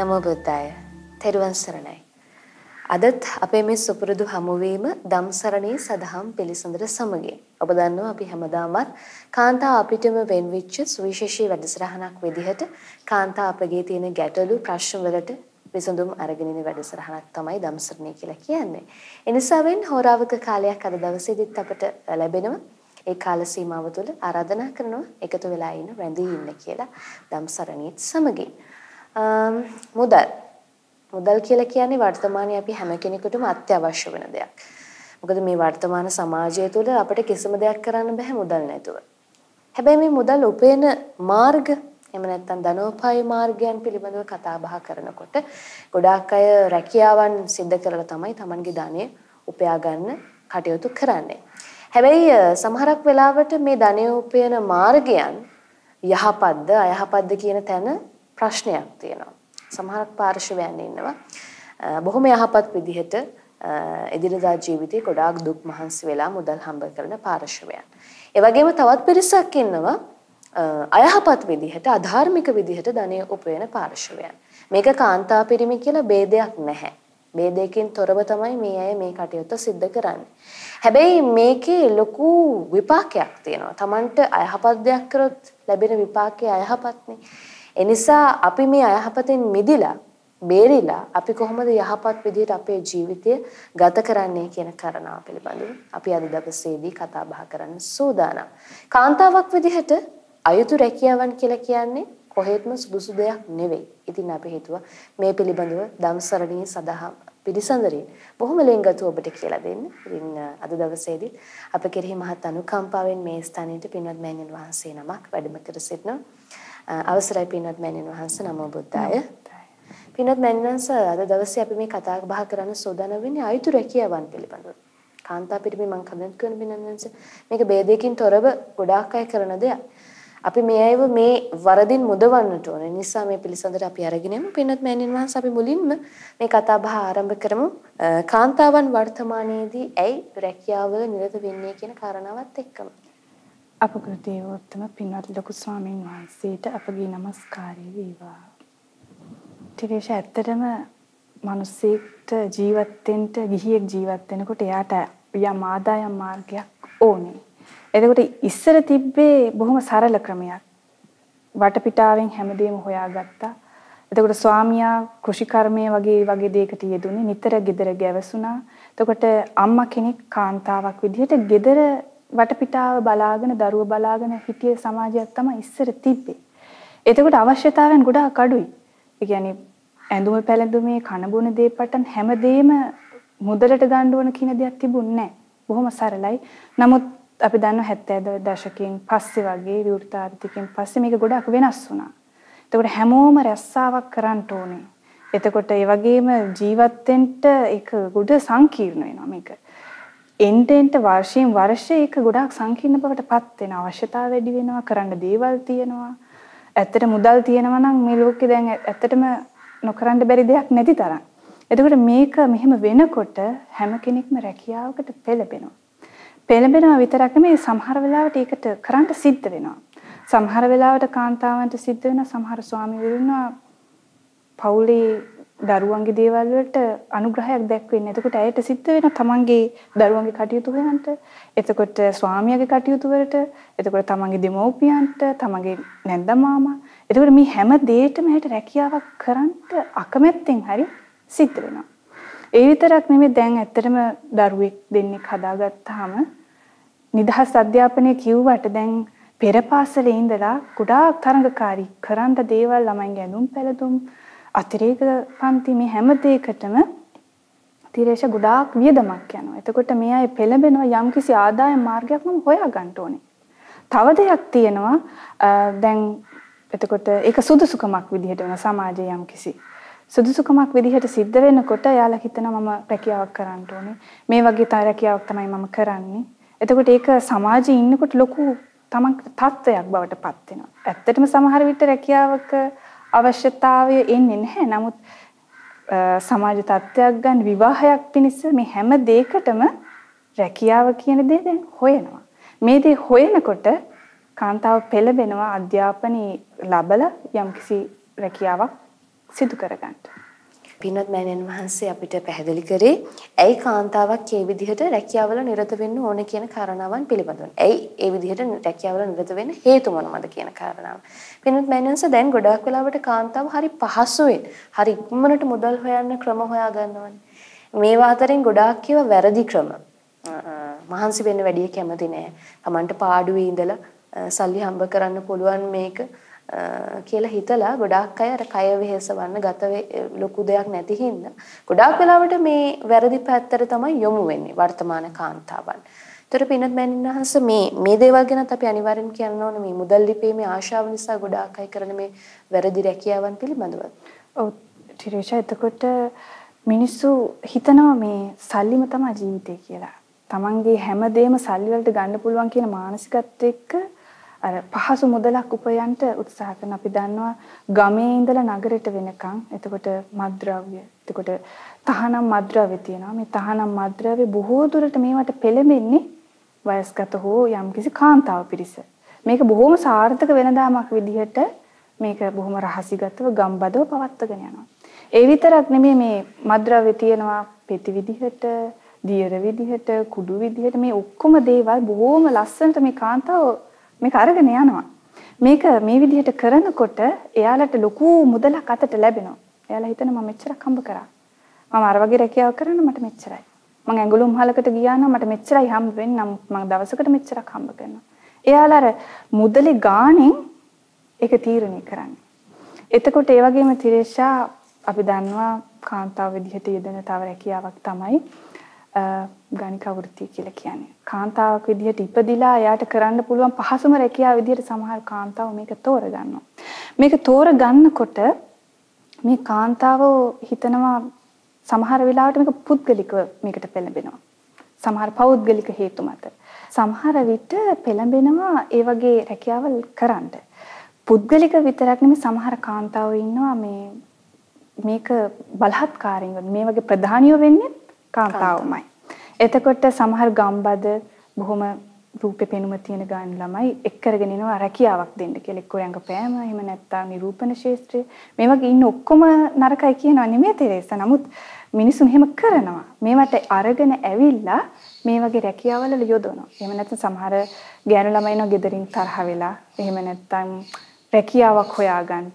නමෝ බුද්දාය. තෙරුවන් සරණයි. අදත් අපේ මේ සුපුරුදු හමුවීම ධම්සරණී සදහම් පිළිසඳර සමගින්. ඔබ දන්නවා අපි හැමදාමත් කාන්තා අපිටම වෙන්විච්ච සුවිශේෂී වැඩසටහනක් විදිහට කාන්තා අපගේ තියෙන ගැටලු ප්‍රශ්න වලට විසඳුම් අරගෙන ඉන වැඩසටහනක් තමයි ධම්සරණී කියලා කියන්නේ. ඒ නිසා වෙන් හෝරාවක කාලයක් අද දවසේදීත් අපට ලැබෙනවා. ඒ කාල සීමාව තුළ ආරාධනා කරනවා එකතු වෙලා ඉන්න රැඳී ඉන්න කියලා ධම්සරණීත් සමගින්. මුදල් මුදල් කියලා කියන්නේ වර්තමානයේ අපි හැම කෙනෙකුටම අත්‍යවශ්‍ය වෙන දෙයක්. මොකද මේ වර්තමාන සමාජය තුළ අපිට කිසිම දෙයක් කරන්න බෑ මුදල් නැතුව. හැබැයි මේ මුදල් උපයන මාර්ග එහෙම නැත්නම් ධනෝපාය මාර්ගයන් පිළිබඳව කතා බහ කරනකොට ගොඩාක් අය රැකියාවන් සිද්ධ කරලා තමයි Tamanගේ ධනෙ උපයා ගන්න කටයුතු කරන්නේ. හැබැයි සමහරක් වෙලාවට මේ ධනෙ උපයන මාර්ගයන් යහපත්ද අයහපත්ද කියන තැන ප්‍රශ්නයක් තියෙනවා. සමහරක් පාර්ශවයන් ඉන්නවා. බොහොම යහපත් විදිහට එදිනදා ජීවිතේ ගොඩාක් දුක් මහන්සි වෙලා මුදල් හම්බ කරන පාර්ශවයන්. ඒ වගේම තවත් පිරිසක් ඉන්නවා අයහපත් විදිහට අධාර්මික විදිහට ධනය උපයන පාර්ශවයන්. මේක කාන්තා පිරිමි කියලා ભેදයක් නැහැ. ભેදයකින් තොරව තමයි මේ අය මේ කටයුත්ත සිද්ධ කරන්නේ. හැබැයි මේකේ ලොකු විපාකයක් තියෙනවා. Tamanට අයහපත් දෙයක් කරොත් ලැබෙන විපාකය අයහපත්නේ. එනිසා අපි මේ අයහපතෙන් මිදිලා බේරිලා අපි කොහොමද යහපත් විදිහට අපේ ජීවිතය ගත කරන්නේ කියන කාරණාව පිළිබඳව අපි අද දවසේදී කතා බහ කරන්න සූදානම්. කාන්තාවක් විදිහට අයුතු රැකියාවන් කියලා කියන්නේ කොහෙත්ම සුදුසු දෙයක් නෙවෙයි. ඉතින් අපි හිතුවා මේ පිළිබඳව ධම්සරණී සදහම් පිළිසඳරින් බොහොම ලෙන්ගතු ඔබට කියලා දෙන්න. ඉතින් අද දවසේදී අප කෙරෙහි මහත් අනුකම්පාවෙන් මේ ස්ථානයේ පින්වත් මෑණියන් වහන්සේ නමක් වැඩම කර සිටිනවා. අවසරයි පින්වත් මෑණියන් වහන්සේ නමෝ බුද්දාය. පින්වත් මෑණියන් වහන්සේ අද දවසේ අපි මේ කතා බහ කරන්න සූදානම් වෙන්නේ අයුතු රැකියාවන් පිළිබඳව. කාන්තා පිරිමි මම කමෙන්ට් කරන පින්වත් වහන්සේ මේක ભેදයකින් තොරව ගොඩාක් අය කරන දෙයක්. අපි මේ අයව මේ වරදින් මුදවන්නට ඕන. නිසා මේ පිළිසඳර අපි අරගෙන යමු. පින්වත් මෑණියන් වහන්සේ අපි මුලින්ම මේ කතා බහ ආරම්භ කරමු. කාන්තාවන් වර්තමානයේදී ඇයි රැකියාවල නිරත වෙන්නේ කියන කාරණාවත් එක්කම. අපගේ දේවෝත්තම පින්වත් ලොකු ස්වාමීන් වහන්සේට අපගේ নমස්කාරය වේවා. ටිරේෂ ඇත්තටම මිනිස්සෙක්ට ජීවත් වෙන්න ගිහියෙක් ජීවත් වෙනකොට එයාට යම් ආදායම් මාර්ගයක් ඕනේ. එතකොට ඉස්සර තිබ්බේ බොහොම සරල ක්‍රමයක්. වටපිටාවෙන් හැමදේම හොයාගත්තා. එතකොට ස්වාමියා කෘෂිකර්මයේ වගේ වගේ දෙයකට යෙදුනේ නිතර ගෙදර ගැවසුණා. එතකොට අම්මා කෙනෙක් කාන්තාවක් විදිහට ගෙදර වටපිටාව බලාගෙන දරුව බලාගෙන හිටිය සමාජයක් තමයි ඉස්සර තිබ්බේ. එතකොට අවශ්‍යතාවයන් ගොඩාක් අඩුයි. ඒ කියන්නේ ඇඳුම පැළඳුමේ කන බොන දේ පටන් හැමදේම මුදලට ගන්න ඕන කියන දෙයක් තිබුණේ නැහැ. බොහොම සරලයි. නමුත් අපි දන්නවා 70 දශකයෙන් පස්සේ වගේ විවෘත ආර්ථිකයෙන් පස්සේ මේක ගොඩාක් වෙනස් වුණා. එතකොට හැමෝම රැස්සාවක් කරන්න ඕනේ. එතකොට ඒ වගේම ජීවත් වෙන්න ඒක ගොඩ සංකීර්ණ වෙනවා මේක. එන්ටෙන්ට වර්ෂයෙන් වර්ෂය ඒක ගොඩාක් සංකීර්ණ බවට පත් වෙන අවශ්‍යතාව වැඩි වෙනවා කරන්න දේවල් තියෙනවා. ඇත්තට මුදල් තියෙනවා නම් මේ ලෝකේ දැන් ඇත්තටම නොකරන්න බැරි දෙයක් නැති තරම්. එතකොට මේක මෙහෙම වෙනකොට හැම කෙනෙක්ම රැකියාවකට පෙළඹෙනවා. පෙළඹෙනවා විතරක් නෙමෙයි සමහර වෙලාවට ඒකට කරන්න සිද්ධ වෙනවා. සමහර වෙලාවට කාන්තාවන්ට සිද්ධ වෙනවා සමහර ස්වාමීවරුන්ව පවුලේ දරුවන්ගේ දේවල් වලට අනුග්‍රහයක් දැක්වෙන්නේ. එතකොට ඇයට සිද්ධ වෙන තමන්ගේ දරුවන්ගේ කටයුතු හොයන්ට, එතකොට ස්වාමියාගේ කටයුතු වලට, එතකොට තමන්ගේ දෙමව්පියන්ට, තමන්ගේ නැන්දා මාමා. එතකොට මේ හැම දෙයකම ඇයට රැකියාවක් කරන්න අකමැත්තෙන් හරි සිද්ධ වෙනවා. ඒ විතරක් නෙමෙයි දැන් ඇත්තටම දරුවෙක් දෙන්නෙක් හදාගත්තාම නිදහස් අධ්‍යාපනය කිව්වට දැන් පෙර පාසලේ ඉඳලා ගොඩාක් තරඟකාරී කරන්න දේවල් ළමයින්ගේ ඇඳුම් පැළඳුම් අතිරේක පන්ති මේ හැම දෙයකටම තිරේෂ ගොඩාක් වියදමක් යනවා. එතකොට මේ අය පෙළඹෙනවා යම්කිසි ආදායම් මාර්ගයක් මම හොයා ගන්න ඕනේ. තව දෙයක් තියෙනවා දැන් එතකොට ඒක සුදුසුකමක් විදිහට වෙන සමාජයේ යම්කිසි. සුදුසුකමක් විදිහට සිද්ධ වෙනකොට එයාලා හිතනවා මම රැකියාවක් කරන්න ඕනේ. මේ වගේ තව රැකියාවක් තමයි මම කරන්නේ. එතකොට ඒක සමාජයේ ඉන්නකොට ලොකු තමන් තත්වයක් බවට පත් වෙනවා. ඇත්තටම සමහර විට රැකියාවක අවශ්‍යතාවය එන්නේ නැහැ. නමුත් සමාජ තත්ත්වයක් ගන්න විවාහයක් පිණිස මේ හැම දෙයකටම රැකියාව කියන දේ දැන් හොයනවා. මේ දේ හොයනකොට කාන්තාව පෙළඹෙනවා අධ්‍යාපනයේ ලබලා යම්කිසි රැකියාවක් සිදු කරගන්න. පින්වත් මෑණියන් වහන්සේ අපිට පැහැදිලි කරේ ඇයි කාන්තාවක් මේ විදිහට රැකියාවල නිරත වෙන්න ඕනේ කියන කාරණාවන් පිළිබඳව. ඇයි ඒ විදිහට රැකියාවල නිරත වෙන්න හේතු මොනවද කියන කාරණාව. පින්වත් මෑණියන්ස දැන් ගොඩාක් වෙලාවට කාන්තාව හරි පහසුවෙන් හරි ඉක්මනට මුදල් හොයන්න ක්‍රම හොයා ගන්නවනේ. මේවා අතරින් ගොඩාක් ඒවා වැරදි ක්‍රම. මහන්සි වෙන්න වැඩි කැමති නෑ. Tamanට පාඩුවේ ඉඳලා සල්ලි හම්බ කරන්න පුළුවන් මේක කියලා හිතලා ගොඩාක් අය අර කය වෙහෙසවන්න ගත ලොකු දෙයක් නැති හින්දා ගොඩාක් වෙලාවට මේ වැරදි පැත්තට තමයි යොමු වෙන්නේ වර්තමාන කාන්තාවන්. ඒතර පිනත් මෑණින්වහන්ස මේ මේ දේවල් ගැනත් අපි අනිවාර්යෙන් කියන්න ඕනේ මේ මුදල් ලිපීමේ ආශාව නිසා ගොඩාක් අය කරන මේ වැරදි රැකියාවන් පිළිබඳව. ඔව් ටිරේෂා එතකොට මිනිස්සු හිතනවා මේ සල්ලිම තමයි ජීවිතේ කියලා. Tamange හැමදේම සල්ලි වලට ගන්න පුළුවන් කියන මානසිකත්වයට එක්ක අර පහසු මුදලක් උපයන්ට උත්සාහ කරන. අපි දන්නවා ගමේ ඉඳලා නගරයට වෙනකන් එතකොට මද්ද්‍රව්‍ය එතකොට තහනම් මද්ද්‍රව්‍ය තියෙනවා. මේ තහනම් මද්ද්‍රව්‍ය බොහෝ දුරට මේවට පෙළඹෙන්නේ වයස්ගත හෝ යම්කිසි කාන්තාව පිරිස. මේක බොහොම සාර්ථක වෙනදාමක් විදිහට මේක බොහොම රහසිගතව ගම්බදව පවත්වාගෙන යනවා. ඒ විතරක් නෙමෙයි මේ මද්ද්‍රව්‍ය තියෙනවා පෙති විදිහට දියර විදිහට කුඩු විදිහට. මේ ඔක්කොම දේවල් බොහොම ලස්සනට මේ කාන්තාව මේක අරගෙන යනවා. මේක මේ විදිහට කරනකොට එයාලට ලොකු මුදලක් අතට ලැබෙනවා. එයාලා හිතන මම මෙච්චරක් හම්බ කරා. මම අර වගේ රැකියාවක් කරන්න මට මෙච්චරයි. මම ඇඟලුම් හලකට ගියා නම් මට මෙච්චරයි හම්බ වෙන්නේ. නමුත් මම දවසකට මෙච්චරක් හම්බ කරනවා. එයාලා අර මුදලේ ගාණෙන් ඒක තීරණය කරන්නේ. එතකොට ඒ වගේම තිරේෂා අපි දන්නවා කාන්තාව විදිහට යෙදෙන තව රැකියාවක් තමයි ගණිකා වෘත්තිය කියලා කියන්නේ. කාන්තාවක් විදිහට ඉපදිලා එයාට කරන්න පුළුවන් පහසුම රැකියාව විදිහට සමහර කාන්තාව මේක තෝරගන්නවා. මේක තෝරගන්නකොට මේ කාන්තාව හිතනවා සමහර වෙලාවට මේක පුද්ගලිකව මේකට පෙළඹෙනවා. සමහර පෞද්ගලික හේතු මත. සමහර විට පෙළඹෙනවා ඒ වගේ රැකියාවල් කරන්න. පුද්ගලික විතරක් නෙමෙයි සමහර කාන්තාවෝ ඉන්නවා මේ මේක බලහත්කාරයෙන් මේ වගේ ප්‍රධානියෝ වෙන්නේ කාන්තාවමයි. එතකොට සමහර ගම්බද බොහොම රූපේ පෙනුම තියෙන ගාන ළමයි එක් කරගෙන එනවා රැකියාවක් දෙන්න කියලා එක්ක රංගපෑම එහෙම නැත්නම් නිරූපණ ශාස්ත්‍රය මේ වගේ ඉන්න ඔක්කොම නරකයි කියනවා නෙමෙයි තේරෙස. නමුත් මිනිස්සු මෙහෙම කරනවා. මේවට අරගෙන ඇවිල්ලා මේ වගේ රැකියාවල යොදවනවා. එහෙම නැත්නම් සමහර ගෑනු ළමයි ඉන්නවා ගෙදරින් තරහ වෙලා. එහෙම නැත්නම් රැකියාවක් හොයාගන්න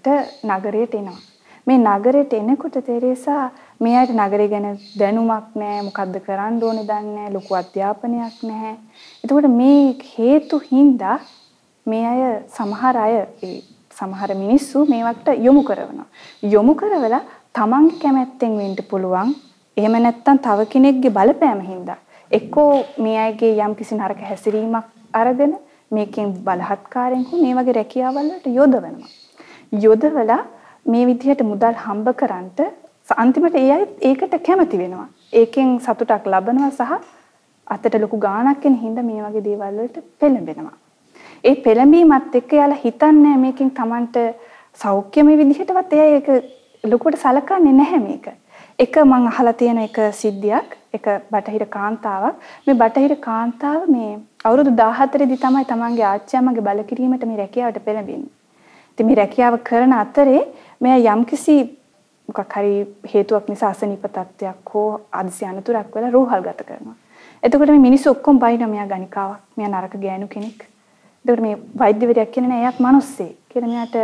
නගරයට එනවා. මේ නගරයට එනකොට තෙරේසා මේ අයට නගරය ගැන දැනුමක් නැහැ මොකද්ද කරන්න ඕනේ දන්නේ නැහැ ලොකු අධ්‍යාපනයක් නැහැ. එතකොට මේ හේතු හින්දා මේ අය සමහර අය සමහර මිනිස්සු මේවට යොමු කරනවා. යොමු කරවලා තමන්ගේ කැමැත්තෙන් වෙන්න පුළුවන්. එහෙම නැත්නම් තව කෙනෙක්ගේ බලපෑම හින්දා එක්කෝ මේ අයගේ යම් කිසි නරක හැසිරීමක් අරගෙන මේකෙන් බලහත්කාරයෙන් හෝ මේ වගේ රැකියාවල් වලට යොදවනවා. යොදවලා මේ විදිහට මුදල් හම්බ කරන්ට අන්තිමට ඒ අය ඒකට කැමති වෙනවා. ඒකෙන් සතුටක් ලබනවා සහ අතට ලොකු ගාණක් එන හින්දා මේ වගේ දේවල් වලට පෙළඹෙනවා. ඒ පෙළඹීමත් එක්ක යාලා හිතන්නේ මේකෙන් Tamanට සෞඛ්‍යමය විදිහටවත් එයා ඒක ලොකුවට සලකන්නේ නැහැ මේක. එක මං අහලා තියෙන එක සිද්ධියක් එක බටහිර කාන්තාවක් මේ බටහිර කාන්තාව මේ අවුරුදු 14 දී තමයි තමන්ගේ ආච්චි අම්මගේ බල කිරීමට මේ රැකියාවට පෙළඹෙන්නේ. ඉතින් මේ රැකියාව කරන අතරේ මෙයා යම්කිසි මොකක් හරි හේතුවක් නිසා අසනීප තත්ත්වයක් හෝ අදිසි අනතුරක් වෙලා රෝහල්ගත කරනවා. එතකොට මේ මිනිස්සු ඔක්කොම බයිනවා මෙයා ගණිකාවක්. මෙයා නරක ගෑනු කෙනෙක්. එතකොට මේ වෛද්‍යවරයෙක් කියන්නේ නෑ එයාත් මිනිස්සෙක්. කියලා මෙයාට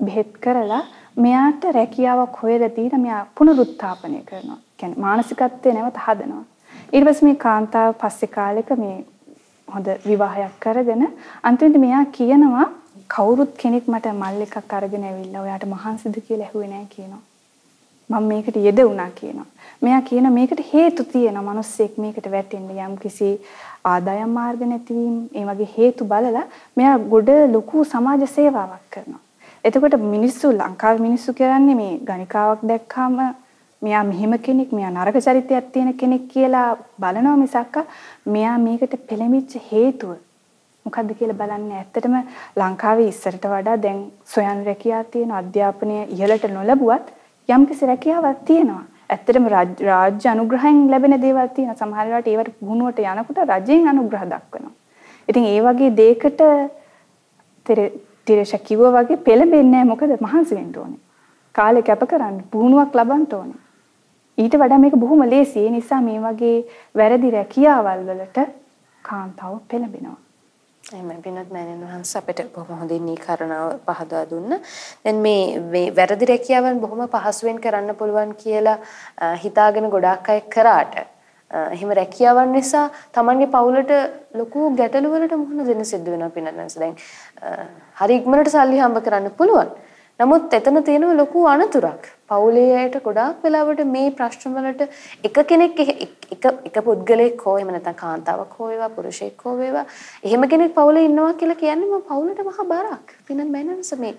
බෙහෙත් කරලා මෙයාට රැකියාවක් හොයලා දීලා මෙයා පුනරුත්ථාපනය කරනවා. කියන්නේ මානසිකත්වය නැවත හදනවා. ඊට පස්සේ මේ කාන්තාව පස්සේ කාලෙක මේ හොඳ විවාහයක් කරගෙන අන්තිමට මෙයා කියනවා කවුරුත් කෙනෙක් මට මල් එකක් අරගෙන ඇවිල්ලා ඔයාට මහන්සිද කියලා ඇහුවේ නෑ කියනවා. මම මේකට යෙදුණා කියනවා. මෙයා කියන මේකට හේතු තියෙනවා. මිනිස්සෙක් මේකට වැටෙන්න යම් කිසි ආදායම් මාර්ග නැතිවීම, ඒ වගේ හේතු බලලා මෙයා ගොඩ ලොකු සමාජ සේවාවක් කරනවා. එතකොට මිනිස්සු ලංකාවේ මිනිස්සු කරන්නේ මේ ගණිකාවක් දැක්කාම මෙයා මෙහෙම කෙනෙක් මෙයා නරක චරිතයක් තියෙන කෙනෙක් කියලා බලනවා මිසක් මෙයා මේකට පෙළඹිච්ච හේතුව මොකද්ද කියලා බලන්නේ ඇත්තටම ලංකාවේ ඉස්සරට වඩා දැන් සොයන් රැකියාව තියෙන අධ්‍යාපනය ඉහළට නොලැබුවත් යම්කිසි රැකියාවක් තියෙනවා. ඇත්තටම රාජ්‍ය අනුග්‍රහයෙන් ලැබෙන දේවල් තියෙනවා. සමහර වෙලාවට ඒවට පුහුණුවට යනකොට රජයෙන් අනුග්‍රහ දක්වනවා. ඉතින් ඒ වගේ දෙයකට තිරේෂ කිව්වා වගේ පෙළඹෙන්නේ නැහැ මොකද මහන්සි වෙන්න ඕනේ. කාලේ කැප කරන්න පුහුණුවක් ලබන්න ඕනේ. ඊට වඩා මේක බොහොම ලේසි. ඒ නිසා මේ වගේ වැරදි රැකියාවල් වලට කාන්තාව පෙළඹෙනවා. එහෙනම් පින්වත් මෑණියන් වහන්සේ අපිට බොහොම හොඳින් මේ කාරණාව පහදා දුන්න. දැන් මේ මේ වැරදි රැකියාවන් බොහොම පහසුවෙන් කරන්න පුළුවන් කියලා හිතාගෙන ගොඩාක් අය කරාට එහෙම රැකියාවන් නිසා Tamanගේ පවුලට ලොකු ගැටලු වලට මුහුණ දෙන්න සිද්ධ වෙනවා පින්වත් මෑණියන්. දැන් හරි ඉක්මනට සල්ලි හම්බ කරන්න පුළුවන්. නමුත් එතන තියෙන ලොකු අනතුරක්. පවුලේ අයට ගොඩාක් වෙලාවට මේ ප්‍රශ්න වලට එක කෙනෙක් එක එක පුද්ගලයෙක් හෝ එහෙම නැත්නම් කාන්තාවක් හෝ වේවා පුරුෂයෙක් හෝ වේවා එහෙම කෙනෙක් පවුලේ ඉන්නවා කියලා කියන්නේ මම පවුලට මහා බරක්. පිනන් මැනන්ස මේ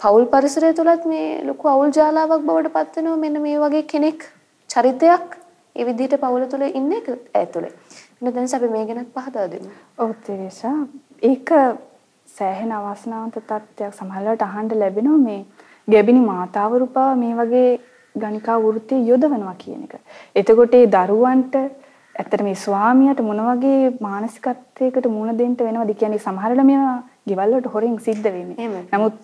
පවුල් පරිසරය තුලත් මේ ලොකු අවුල් ජාලාවක් බවට පත් වෙනවා මෙන්න මේ වගේ කෙනෙක් චරිතයක් ඒ විදිහට පවුල තුල ඉන්න එක ඇතුලේ. එන්න දැන් අපි මේ ගැනත් පහදා දෙමු. ඔව් තේරෙසා ඒක සෑහෙන අවස්නාවන්ත තත්ත්වයක් සමහරවිට අහන්න ලැබෙනවා මේ ගැබිනි මාතාවරු පවා මේ වගේ ගණිකා වෘත්තිය යොදවනවා කියන එක. එතකොට ඒ දරුවන්ට ඇත්තට මේ ස්වාමියාට මොන වගේ මානසිකත්වයකට මුහුණ දෙන්න වෙනවද කියන්නේ සමහරවිට මේවා ගෙවල් වලට හොරෙන් සිද්ධ වෙන්නේ. නමුත්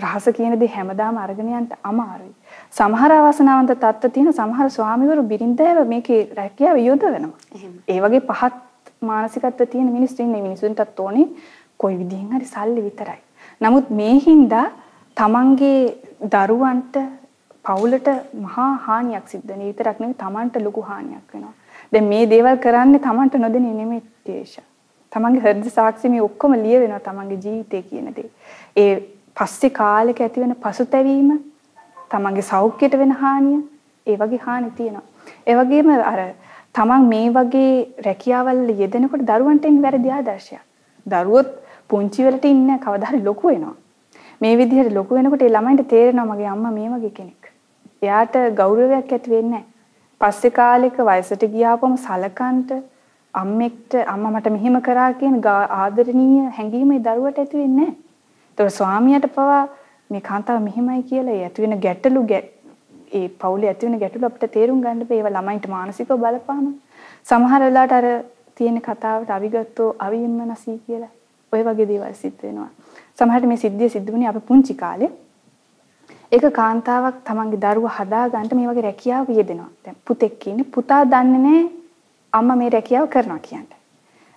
රහස කියන දේ හැමදාම අරගෙන යන්න අමාරුයි. සමහර අවසනාවන්ත තත්ත්ව තියෙන සමහර ස්වාමිවරු බිරින්දෑව මේකේ රැකියාව යොදවනවා. ඒ වගේ පහත් මානසිකත්ව තියෙන මිනිස්සු ඉන්නේ මිනිසුන්ටත් ඕනේ කොයි විදිහෙන් හරි සල්ලි විතරයි. නමුත් මේ හින්දා තමන්ගේ දරුවන්ට පවුලට මහා හානියක් සිද්ධ වෙන විතරක් නෙවෙයි තමන්ට ලොකු හානියක් වෙනවා. දැන් මේ දේවල් කරන්නේ තමන්ට නොදෙන්නේ නෙමෙයි තේෂ. තමන්ගේ හෘද සාක්ෂි මේ ඔක්කොම ලිය වෙනවා තමන්ගේ ජීවිතේ කියන දේ. ඒ පස්සේ කාලෙක ඇති වෙන පසුතැවීම තමන්ගේ සෞඛ්‍යයට වෙන හානිය ඒ වගේ හානි තියෙනවා. ඒ වගේම අර තමන් මේ වගේ රැකියාවල් යෙදෙනකොට දරුවන්ට වැරදි ආදර්ශයක්. දරුවොත් පුංචි වෙලට ඉන්නේ කවදා හරි ලොකු වෙනවා. මේ විදිහට ලොකු වෙනකොට ඒ ළමයින්ට තේරෙනවා මගේ අම්මා මේ වගේ කෙනෙක්. එයාට ගෞරවයක් ඇති වෙන්නේ පස්සේ කාලෙක වයසට ගියාපම සලකන්ට අම්මෙක්ට අම්මා මට මෙහෙම කරා කියන ආදරණීය හැඟීම ඒ දරුවට ඇති වෙන්නේ නැහැ. ඒතකොට ස්වාමියාට පවා මේ කාන්තාව මෙහෙමයි කියලා ඒ ඇති වෙන ගැටලු ඒ පවුලේ ඇති වෙන ගැටලු අපිට තේරුම් ගන්න බෑ. ඒවා ළමයින්ට මානසිකව බලපාන. සමහර වෙලාවට අර තියෙන කතාවට අවිගතෝ අවියම්ම නැසී කියලා ඔය වගේ දේවල් සිද්ධ වෙනවා. සමහරට මේ සිද්ධිය සිද්ධ වුණේ අපි පුංචි කාලේ. ඒක කාන්තාවක් තමන්ගේ දරුවා හදාගන්න මේ වගේ රැකියාවක යෙදෙනවා. දැන් පුතෙක් ඉන්නේ පුතා දන්නේ නැහැ අම්මා මේ රැකියාව කරනවා කියන්නේ.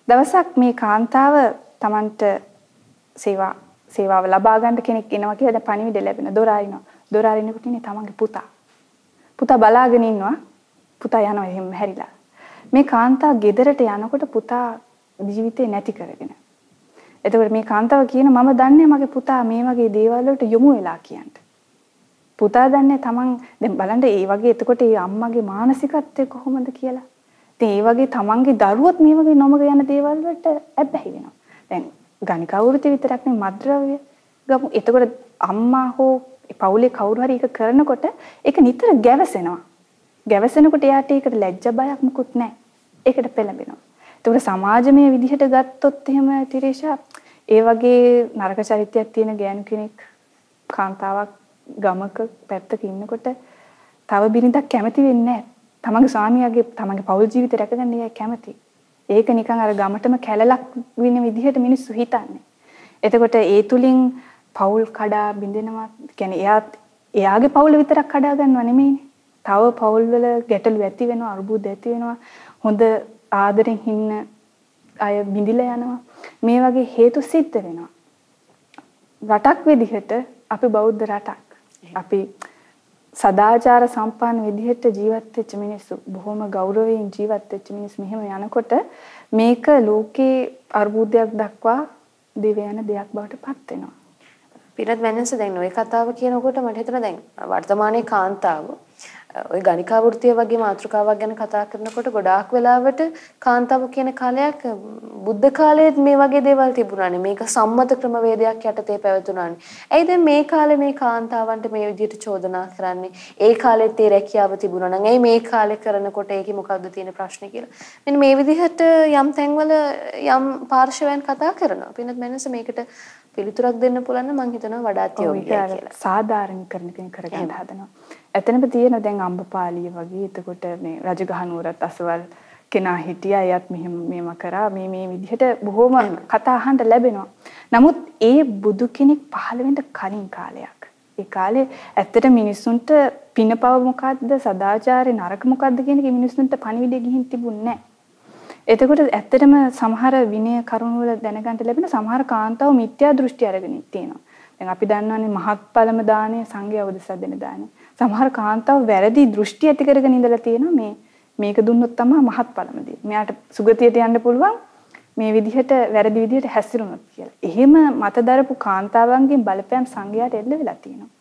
දවසක් මේ කාන්තාව තමන්ට සේවා සේවාව ලබා ගන්න කෙනෙක් ඉනවා කියලා දැන් පණිවිඩ ලැබෙන දොර අරිනවා. දොර අරිනකොට ඉන්නේ තමන්ගේ පුතා. පුතා බලාගෙන ඉන්නවා. පුතා යනවා එහෙම හැරිලා. මේ කාන්තාව ගෙදරට යනකොට පුතා ජීවිතේ නැති කරගෙන. එතකොට මේ කාන්තාව කියන මම දන්නේ මගේ පුතා මේ වගේ දේවල් වලට යොමු වෙලා කියන්න. පුතා දන්නේ තමන් දැන් බලන්න ඒ වගේ එතකොට ඒ අම්මගේ මානසිකත්වය කොහොමද කියලා. ඉතින් ඒ වගේ තමන්ගේ දරුවොත් මේ වගේ නොමග යන දේවල් වලට ඇබ්බැහි වෙනවා. දැන් ගණිකා වෘත්ති විතරක් නෙවෙයි මද්ද්‍රව්‍ය ගමු. එතකොට අම්මා හෝ පවුලේ කවුරු හරි ඒක කරනකොට ඒක නිතර ගැවසෙනවා. ගැවසෙනකොට එයාට ඒකට ලැජ්ජ බයක් මුකුත් නැහැ. ඒකට පෙළඹෙනවා. ඒතකොට සමාජමය විදිහට ගත්තොත් එහෙම තිරේෂා ඒ වගේ නරක චරිතයක් තියෙන ගෑනු කෙනෙක් කාන්තාවක් ගමක පැත්තක ඉන්නකොට තව බිරිඳක් කැමති වෙන්නේ නැහැ. තමන්ගේ ස්වාමියාගේ තමන්ගේ පෞල් ජීවිතය රැකගන්න එයා කැමති. ඒක නිකන් අර ගමටම කැලලක් වෙන විදිහට මිනිස්සු හිතන්නේ. එතකොට ඒ තුලින් පෞල් කඩා බින්දෙනවා. කියන්නේ එයා එයාගේ පෞල් විතරක් කඩා ගන්නව නෙමෙයිනේ. තව පෞල් වල ගැටලු ඇති වෙනවා, අරුබුද ඇති වෙනවා. හොඳ ආදරෙන් ඉන්න අය බිඳිලා යනවා. මේ වගේ හේතු සිද්ධ වෙනවා. රටක් විදිහට අපි බෞද්ධ රටක්. අපි සදාචාර සම්පන්න විදිහට ජීවත් වෙච්ච මිනිස්සු බොහොම ගෞරවයෙන් ජීවත් වෙච්ච මිනිස්සු මෙහෙම යනකොට මේක ලෝකේ අර්බුදයක් දක්වා දිව යන දෙයක් බවට පත් වෙනවා. පිරත් මැනන්ස දැන් ওই කතාව කියනකොට මට හිතෙනවා දැන් වර්තමානයේ කාන්තාව ওই ගණිකා වෘත්තිය වගේ මාතෘකාවක් ගැන කතා කරනකොට ගොඩාක් වෙලාවට කාන්තාව කියන කාලයක් බුද්ධ කාලයේත් මේ වගේ දේවල් තිබුණානේ. මේක සම්මත ක්‍රමවේදයක් යටතේ පැවතුණානේ. ඇයි දැන් මේ කාලේ මේ කාන්තාවන්ට මේ විදිහට චෝදනා කරන්නේ? ඒ කාලෙත් ඒ රැකියාව තිබුණා නම් ඇයි මේ කාලේ කරනකොට ඒකේ මොකක්ද තියෙන ප්‍රශ්නේ කියලා. මෙන්න මේ විදිහට යම් තැන්වල යම් පාර්ශවයන් කතා කරනවා. පින්නත් මනස මේකට පිළිතුරක් දෙන්න පුළුවන් නම් මම හිතනවා වඩාත් යෝග්‍යයි කියලා. සාධාරණීකරණ කරගන්න හදනවා. එතනම තියෙන දැන් අම්බපාලිය වගේ එතකොට මේ රජගහනුවරත් අසවල් කෙනා හිටියා එයත් මෙහෙම මේම කරා මේ මේ විදිහට බොහොම කතා අහන්න ලැබෙනවා. නමුත් ඒ බුදු කෙනෙක් පහළ වෙන්න කලින් කාලයක්. ඒ කාලේ ඇත්තට මිනිස්සුන්ට පිනපව මොකද්ද සදාචාරේ නරක මොකද්ද කියන එක මිනිස්සුන්ට පණිවිඩය ගිහින් තිබුණේ නැහැ. එතකොට ඇත්තටම සමහර විනය කරුණු වල දැනගන්න ලැබෙන සමහර කාන්තාව මිත්‍යා දෘෂ්ටි අරගෙන තියෙනවා. දැන් අපි දන්නවනේ මහත්ඵලම දාණය සංඝයා උදෙසා දෙන දාණය. සමහර කාන්තාව වැරදි දෘෂ්ටි ඇති කරගෙන ඉඳලා තියෙනවා මේ මේක දුන්නොත් තමයි මහත්ඵලම දෙන්නේ. මෙයාට සුගතියට යන්න පුළුවන් මේ විදිහට වැරදි විදිහට හැසිරුණොත් කියලා. එහෙම මතදරපු කාන්තාවන්ගෙන් බලපෑම් සංඝයාට එල්ල වෙලා තියෙනවා.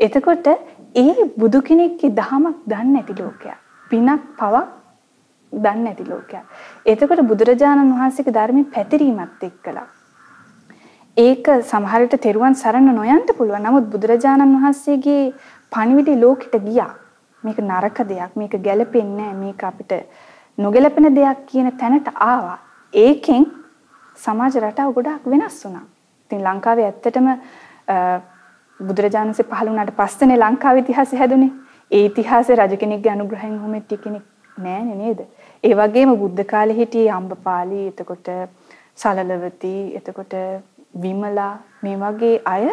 එතකොට ඒ බුදු කෙනෙක්ගේ දහමක් දන්නේ නැති ලෝකයක්. පිනක් පවක් දන්නේ නැති ලෝකයක්. එතකොට බුදුරජාණන් වහන්සේගේ ධර්මයේ පැතිරීමත් එක්කලා ඒක සමහර විට තෙරුවන් සරණ නොයන්න පුළුවන්. නමුත් බුදුරජාණන් වහන්සේගේ පණිවිඩය ලෝකෙට ගියා. මේක නරක දෙයක්, මේක ගැළපෙන්නේ මේක අපිට නොගැලපෙන දෙයක් කියන තැනට ආවා. ඒකෙන් සමාජ රටාව ගොඩාක් වෙනස් වුණා. ඉතින් ලංකාවේ ඇත්තටම බුදුරජාණන්සේ පහළ වුණාට පස්සේනේ ලංකාවේ ඉතිහාසය හැදුනේ. ඒ ඉතිහාසයේ රජ කෙනෙක්ගේ අනුග්‍රහයෙන් ඔහොම කෙනෙක් නෑනේ නේද? ඒ වගේම බුද්ධ කාලේ හිටියේ අම්බපාලි, එතකොට සලලවති, එතකොට විමලා මේ වගේ අය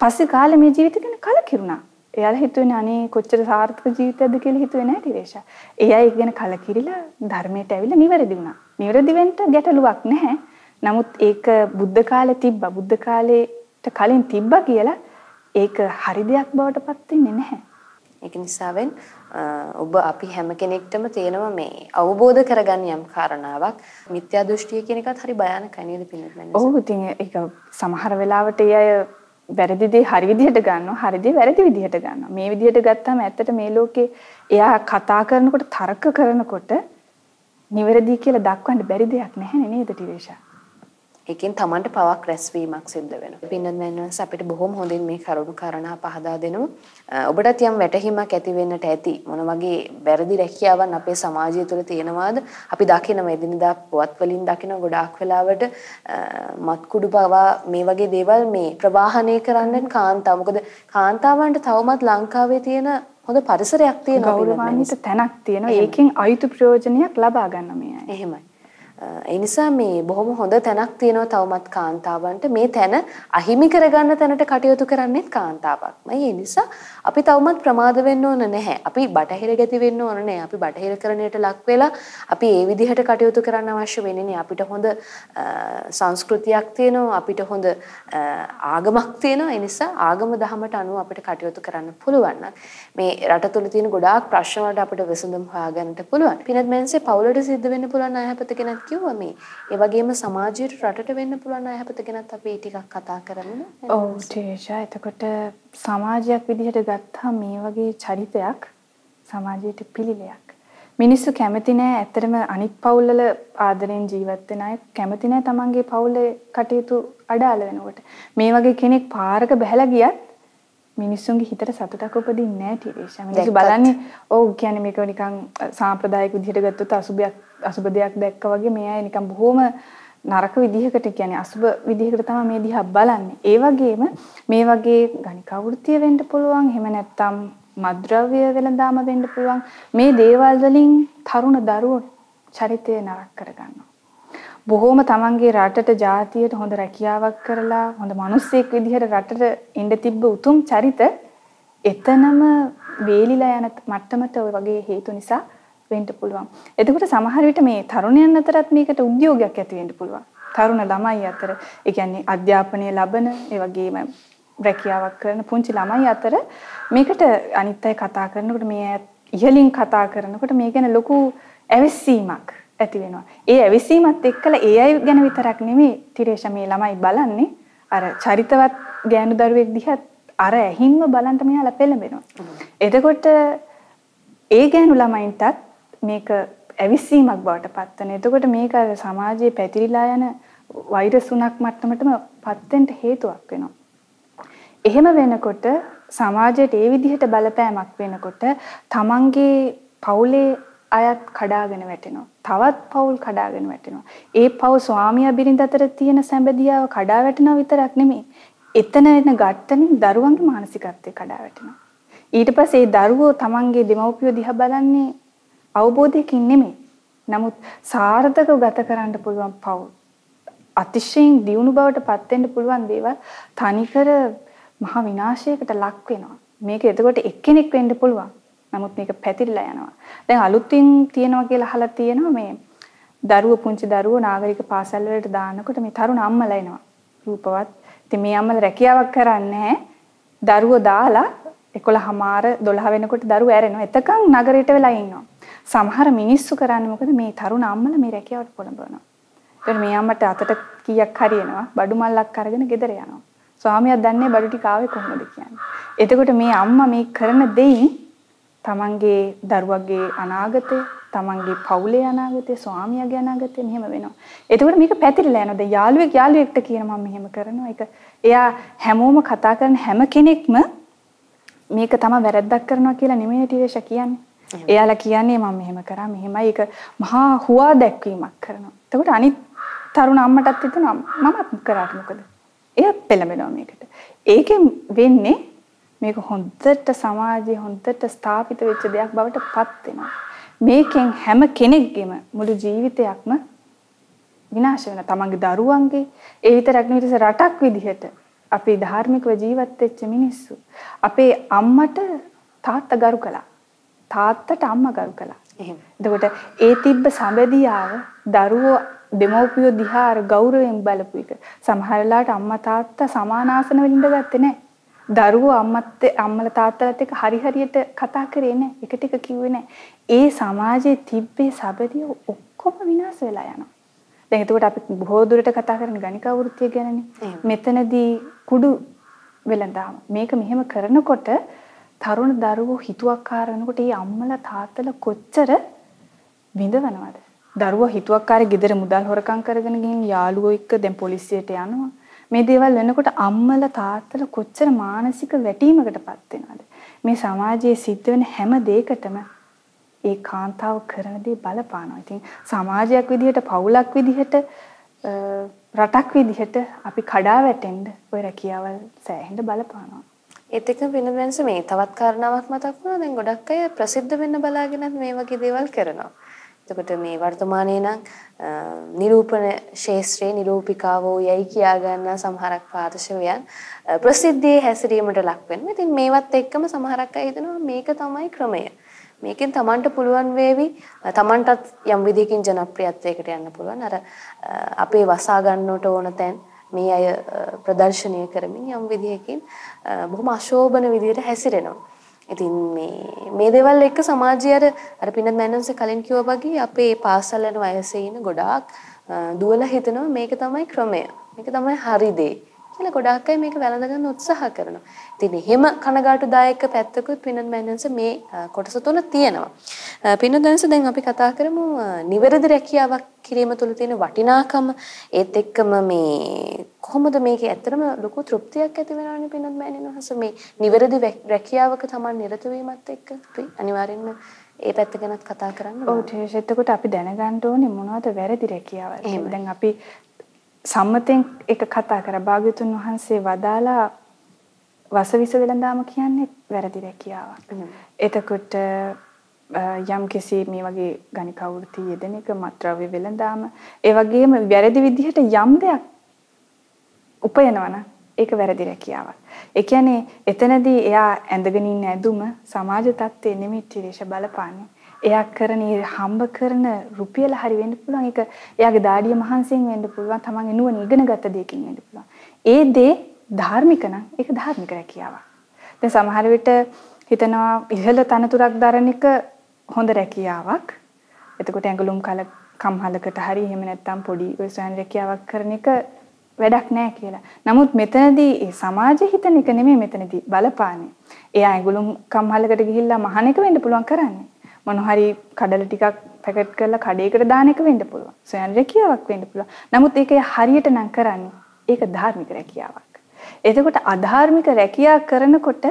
පස්සේ කාලේ මේ ජීවිත ගැන කලකිරුණා. එයාලා හිතුවේ අනේ කොච්චර සාර්ථක ජීවිතයක්ද කියලා හිතුවේ නෑ ටිරේෂා. ඒ අය ගැන කලකිරිලා ධර්මයට ඇවිල්ලා නිවැරදි වුණා. නිවැරදි වෙන්න ගැටලුවක් නැහැ. නමුත් ඒක බුද්ධ කාලේ තිබ්බා. බුද්ධ කාලේට කලින් තිබ්බා කියලා ඒක හරි දෙයක් බවට පත් වෙන්නේ නැහැ. ඒක නිසාවෙන් ඔබ අපි හැම කෙනෙක්ටම තියෙනවා මේ අවබෝධ කරගන්න යම් කාරණාවක් මිත්‍යා දෘෂ්ටිය කියන එකත් හරි භයානකයි නේද පින්නත් ඔව් ඉතින් ඒක සමහර වෙලාවට ඒ අය වැරදි දේ හරි විදිහට ගන්නවා හරි දේ වැරදි විදිහට ගන්නවා. මේ විදිහට ගත්තාම ඇත්තට මේ ලෝකේ එයා කතා කරනකොට තර්ක කරනකොට නිවැරදි කියලා දක්වන්න බැරි දෙයක් නැහැ නේද ටිරේෂා ඒකෙන් Tamanට පවක් රැස්වීමක් සිද්ධ වෙනවා. පින්නත් වෙනස් අපිට බොහොම හොඳින් මේ කරුණු කාරණා පහදා දෙනවා. ඔබටත් යම් වැටහීමක් ඇති වෙන්නට ඇති. මොන වගේ වැරදි රැකියාවන් අපේ සමාජය තුළ තියෙනවාද? අපි දකින එදිනදා පුවත් වලින් දකින ගොඩාක් වෙලාවට මත්කුඩු පවා මේ වගේ දේවල් මේ ප්‍රවාහනය කරන්න කාන්තාව. මොකද කාන්තාවන්ට තවමත් ලංකාවේ තියෙන හොඳ පරිසරයක් තියෙනවා. ගෞරවාන්විත තැනක් තියෙනවා. ඒකෙන් අයිතු ප්‍රයෝජනයක් ලබා ගන්න මේ අය. එහෙමයි. ඒ නිසා මේ බොහොම හොඳ තැනක් තියෙනවා තවමත් කාන්තාවන්ට මේ තැන අහිමි කරගන්න තැනට කටයුතු කරන්නේත් කාන්තාවක්මයි. ඒ නිසා අපි තවමත් ප්‍රමාද වෙන්න ඕන නැහැ. අපි බටහිර ගැති වෙන්න ඕන නැහැ. අපි බටහිරකරණයට ලක් වෙලා අපි ඒ විදිහට කටයුතු කරන්න අවශ්‍ය වෙන්නේ නැහැ. අපිට හොඳ සංස්කෘතියක් තියෙනවා. අපිට හොඳ ආගමක් තියෙනවා. ඒ නිසා ආගම දහමට අනුව අපිට කටයුතු කරන්න පුළුවන් මේ රට තුළ තියෙන ගොඩාක් ප්‍රශ්න වලට අපිට විසඳුම් හොයාගන්නට පුළුවන්. පිනත් මෙන්සේ පවුලට සිද්ධ වෙන්න පුළුවන් අයහපත ගැනත් කිව්වා මේ. ඒ වගේම සමාජයට රටට වෙන්න පුළුවන් අයහපත ගැනත් අපි ටිකක් කතා කරමු. ඔව් ටේෂා. එතකොට සමාජයක් විදිහට ගත්තාම මේ වගේ චරිතයක් සමාජයට පිළිලයක්. මිනිස්සු කැමති නෑ ඇත්තටම අනිත් පවුල්වල ආදරෙන් ජීවත් වෙන අය කැමති නෑ තමන්ගේ පවුලේ කටයුතු අඩාල වෙනකොට. මේ වගේ කෙනෙක් පාරක බහැලා ගියත් මිනිස්සුන්ගේ හිතට සතුටක් උපදින්නේ නැහැ ටිරේෂා. මිනිස්සු බලන්නේ ඔව් කියන්නේ මේක නිකන් සාම්ප්‍රදායික විදිහට ගත්තොත් අසුබයක් අසුබ දෙයක් දැක්කා වගේ මේ අය නිකන් බොහොම නරක විදිහකට කියන්නේ අසුබ විදිහකට තමයි මේ දිහා බලන්නේ. ඒ වගේම මේ වගේ ගණිකා වෘත්තිය වෙන්න පුළුවන්. එහෙම නැත්නම් මද්ද්‍රව්‍ය වෙළඳාම වෙන්න පුළුවන්. මේ දේවල් වලින් තරුණ දරුවෝ චරිතය නරක කරගන්නවා. බොහෝම තමන්ගේ රටට ජාතියට හොඳ රැකියාවක් කරලා හොඳ මිනිස්සෙක් විදිහට රටට එන්න තිබ්බ උතුම් චරිත එතනම වේලිලා යන මට්ටමට ওই වගේ හේතු නිසා වෙන්න පුළුවන්. එතකොට සමහර විට මේ තරුණයන් අතරත් මේකට උද්‍යෝගයක් ඇති වෙන්න පුළුවන්. තරුණ ළමයි අතර ඒ කියන්නේ අධ්‍යාපනය ලබන ඒ වගේම රැකියාවක් කරන පුංචි ළමයි අතර මේකට අනිත් අය කතා කරනකොට මේ ඉහලින් කතා කරනකොට මේ ගැන ලොකු ඇවිස්සීමක් ඇති වෙනවා. ඒ ඇවිස්සීමත් එක්කලා ඒ අය ගැන විතරක් නෙමෙයි තිරේෂා මේ ළමයි බලන්නේ අර චරිතවත් ගෑනු දරුවෙක් දිහා අර ඇහිම්ම බලන්න මෙයාලා පෙළඹෙනවා. එතකොට ඒ ගෑනු ළමයින්ටත් මේක ඇවිස්සීමක් බවට පත් වෙන. එතකොට මේක සමාජයේ පැතිරිලා යන වෛරස් උණක් මට්ටමටම පත් වෙන්න හේතුවක් වෙනවා. එහෙම වෙනකොට සමාජයට ඒ විදිහට බලපෑමක් වෙනකොට තමන්ගේ පවුලේ අයත් කඩාගෙන වැටෙනවා. තවත් පවුල් කඩාගෙන වැටෙනවා. ඒ පව් ස්වාමියා බිරිඳ අතර තියෙන සැඹදියාව කඩා වැටෙනවා විතරක් නෙමෙයි. එතන එන ගැටතනින් දරුවන්ගේ මානසිකත්වය කඩා වැටෙනවා. ඊට පස්සේ ඒ දරුවෝ තමන්ගේ දෙමව්පියෝ දිහා බලන්නේ අවබෝධයකින් නෙමෙයි. නමුත් සාර්ථකව ගත කරන්න පුළුවන් පව් අතිශයින් දියුණු බවට පත් වෙන්න පුළුවන් දේවල් තනිකර මහා විනාශයකට ලක් වෙනවා. මේක එතකොට එක්කෙනෙක් වෙන්න පුළුවන්. නමුත් මේක පැතිරිලා යනවා. දැන් අලුතින් තියනවා කියලා අහලා තියෙනවා මේ දරුවෝ පුංචි දරුවෝ නාගරික පාසල් වලට දානකොට මේ තරුණ අම්මලා එනවා. රූපවත්. ඉතින් මේ අම්මලා රැකියාවක් කරන්නේ දරුවෝ දාලා 11 මාර 12 වෙනකොට දරුවෝ ඇරෙනවා. එතකන් නගරයට වෙලා ඉන්නවා. සමහර මිනිස්සු කරන්නේ මොකද මේ තරුණ අම්මලා මේ රැකියාවට පොළඹවනවා. එතකොට මේ අම්මට අතට කීයක් හරියනවා බඩු මල්ලක් අරගෙන ගෙදර යනවා. ස්වාමියා දන්නේ බඩු ටික ආවේ කොහොමද කියන්නේ. එතකොට මේ අම්මා මේ කරන දෙයින් තමන්ගේ දරුවගේ අනාගතය, තමන්ගේ පවුලේ අනාගතය, ස්වාමියාගේ අනාගතය මෙහෙම වෙනවා. එතකොට මේක පැතිරලා යනවා. දැන් යාළුවෙක් යාළුවෙක්ට කියන මම මෙහෙම කරනවා. ඒක එයා හැමෝම කතා කරන හැම කෙනෙක්ම මේක තමයි වැරද්දක් කරනවා කියලා නෙමෙයි ටිරේෂා කියන්නේ. එයාලා කියන්නේ මම මෙහෙම කරා මෙහෙමයි ඒක මහා හුවා දැක්වීමක් කරනවා. එතකොට අනිත් තරුණ අම්මටත් හිතෙනවා මමත් කරාට මොකද? එයත් පෙළඹෙනවා මේකට. ඒකෙන් වෙන්නේ මේක හොඳට සමාජයේ හොඳට ස්ථාපිත වෙච්ච දෙයක් බවට පත් වෙනවා. මේකෙන් හැම කෙනෙක්ගේම මුළු ජීවිතයක්ම විනාශ වෙනවා. තමන්ගේ දරුවන්ගේ ඒ විතරක් නෙවෙයි රටක් විදිහට අපි ධාර්මිකව ජීවත් වෙච්ච මිනිස්සු අපේ අම්මට තාත්තා ගරු කළා. තාත්තට අම්මා ගරු කළා. එහෙම. එතකොට ඒ තිබ්බ සම්බදියාව දරුවෝ දෙමව්පියෝ දිහා අර ගෞරවයෙන් බලපු එක. සමහරලාට අම්මා තාත්තා සමානාසන වලින් ඉඳගත්තේ නැහැ. දරුවෝ අම්මත් අම්මලා තාත්තලාත් එක්ක හරි හරියට කතා කරේ නැහැ. එක ටික කිව්වේ නැහැ. ඒ සමාජයේ තිබ්බේ සබදිය ඔක්කොම විනාශ වෙලා යනවා. දැන් එතකොට අපි බොහෝ දුරට කතා කරන ගණිකා වෘත්තිය ගැනනේ. මෙතනදී කුඩු වෙලඳාම. මේක මෙහෙම කරනකොට තරුණ දරුවෝ හිතුවක්කාර වෙනකොට ඒ අම්මලා තාත්තලා කොච්චර විඳවනවද? දරුවා හිතුවක්කාරේ ගෙදර මුදල් හොරකම් කරගෙන ගිහින් යාළුවෝ එක්ක දැන් පොලිසියට යනවා. මේ දේවල් වෙනකොට අම්මලා තාත්තලා කොච්චර මානසික වැටීමකටපත් වෙනවද? මේ සමාජයේ සිද්ධ වෙන හැම දෙයකටම ඒ කාන්තාව කරන දේ බලපානවා. ඉතින් සමාජයක් විදිහට පවුලක් විදිහට රටක් විදිහට අපි කඩා වැටෙන්න ඔය රැකියාවල් සෑහෙන්න බලපානවා. ඒත් එක්ක වෙනදෙන්ස මේ තවත් කාරණාවක් මතක් වුණා. දැන් ගොඩක් අය ප්‍රසිද්ධ වෙන්න බලාගෙනත් මේ වගේ දේවල් කරනවා. එතකොට මේ වර්තමානයේ නම් නිරූපණ ශාස්ත්‍රයේ නිරූපිකාවෝ යයි කියා ගන්න සමහරක් පාර්ශවයන් ප්‍රසිද්ධියේ හැසිරීමට ලක් වෙනවා. ඉතින් මේවත් එක්කම සමහරක් අය හිතනවා මේක තමයි ක්‍රමය. මේකෙන් Tamanට පුළුවන් වේවි Tamanටත් යම් විදිහකින් ජනප්‍රියත්වයකට යන්න පුළුවන්. අර අපේ වසා ගන්නට ඕන තැන් මේ අය ප්‍රදර්ශනය කරමින් යම් විදිහකින් බොහොම අශෝභන විදිහට හැසිරෙනවා. ඉතින් මේ මේ දේවල් එක්ක සමාජය අර අර පින්නත් මෑනන්ස් කලින් කිව්වා වගේ අපේ පාසල් යන වයසේ ඉන්න ගොඩාක් දුවලා හිතනවා මේක තමයි ක්‍රමය. මේක තමයි හරි දේ. කියලා ගොඩාක් අය මේක වැළඳ ගන්න උත්සාහ කරනවා. ඉතින් එහෙම කනගාටුදායක පැත්තකුත් පින්නත් මෑනන්ස් මේ කොටස තුල තියෙනවා. පින්නත් මෑනන්ස් දැන් අපි කතා කරමු නිවැරදි රැකියාවක් කිරීම තුළ තියෙන වටිනාකම ඒත් එක්කම මේ කොහොමද මේකේ ඇත්තටම ලොකු තෘප්තියක් ඇති වෙනවනේ පින්නත් මෑනන්ස් මේ නිවැරදි රැකියාවක Taman නිරත වීමත් එක්ක අපි අනිවාර්යෙන්ම ඒ පැත්ත ගැනත් කතා කරන්න ඕනේ. ඔව් එතකොට අපි දැනගන්න ඕනේ මොනවද වැරදි රැකියාවල්. දැන් අපි සම්මතෙන් එක කතා කරා භාග්‍යතුන් වහන්සේ වදාලා වසවිස වෙලඳාම කියන්නේ වැරදි රැකියාවක්. එතකොට යම් කිසි මේ වගේ ගණිකා වෘත්ති යෙදෙන එක මත්ද්‍රව්‍ය වෙලඳාම ඒ වගේම වැරදි විදිහට යම් දෙයක් උපයනවනම් ඒක වැරදි රැකියාවක්. ඒ කියන්නේ එතනදී එයා ඇඳගෙන ඉන්න ඇඳුම සමාජ තත්ත්වයේ නෙමෙයි ත්‍රිශ බලපාන්නේ. එයා කරන හම්බ කරන රුපියල හරි වෙන්න පුළුවන්. ඒක එයාගේ දාඩිය මහන්සියෙන් වෙන්න පුළුවන්. තමන්ගේ නුවණ ඉගෙනගත්ත දෙයකින් වෙන්න පුළුවන්. ඒ දේ ධාර්මික නම් ඒක ධාර්මික රැකියාවක්. දැන් සමහර විට හිතනවා ඉහළ තනතුරක් දරන එක හොඳ රැකියාවක්. එතකොට ඇඟලුම් කල කම්හලකට හරි එහෙම නැත්නම් පොඩි ඔය ස්වයං රැකියාවක් කරන එක වැඩක් නැහැ කියලා. නමුත් මෙතනදී ඒ සමාජය හිතන එක නෙමෙයි මෙතනදී බලපාන්නේ. එයා ඇඟලුම් කම්හලකට ගිහිල්ලා මහාන එක වෙන්න පුළුවන් කරන්නේ. මොන හරි කඩල ටිකක් පැකට් කරලා කඩේකට දාන එක වෙන්න පුළුවන්. සොයන රැකියාවක් වෙන්න පුළුවන්. නමුත් ඒක හරියට නම් කරන්නේ ඒක ධාර්මික රැකියාවක්. එතකොට අධාර්මික රැකියාව කරනකොට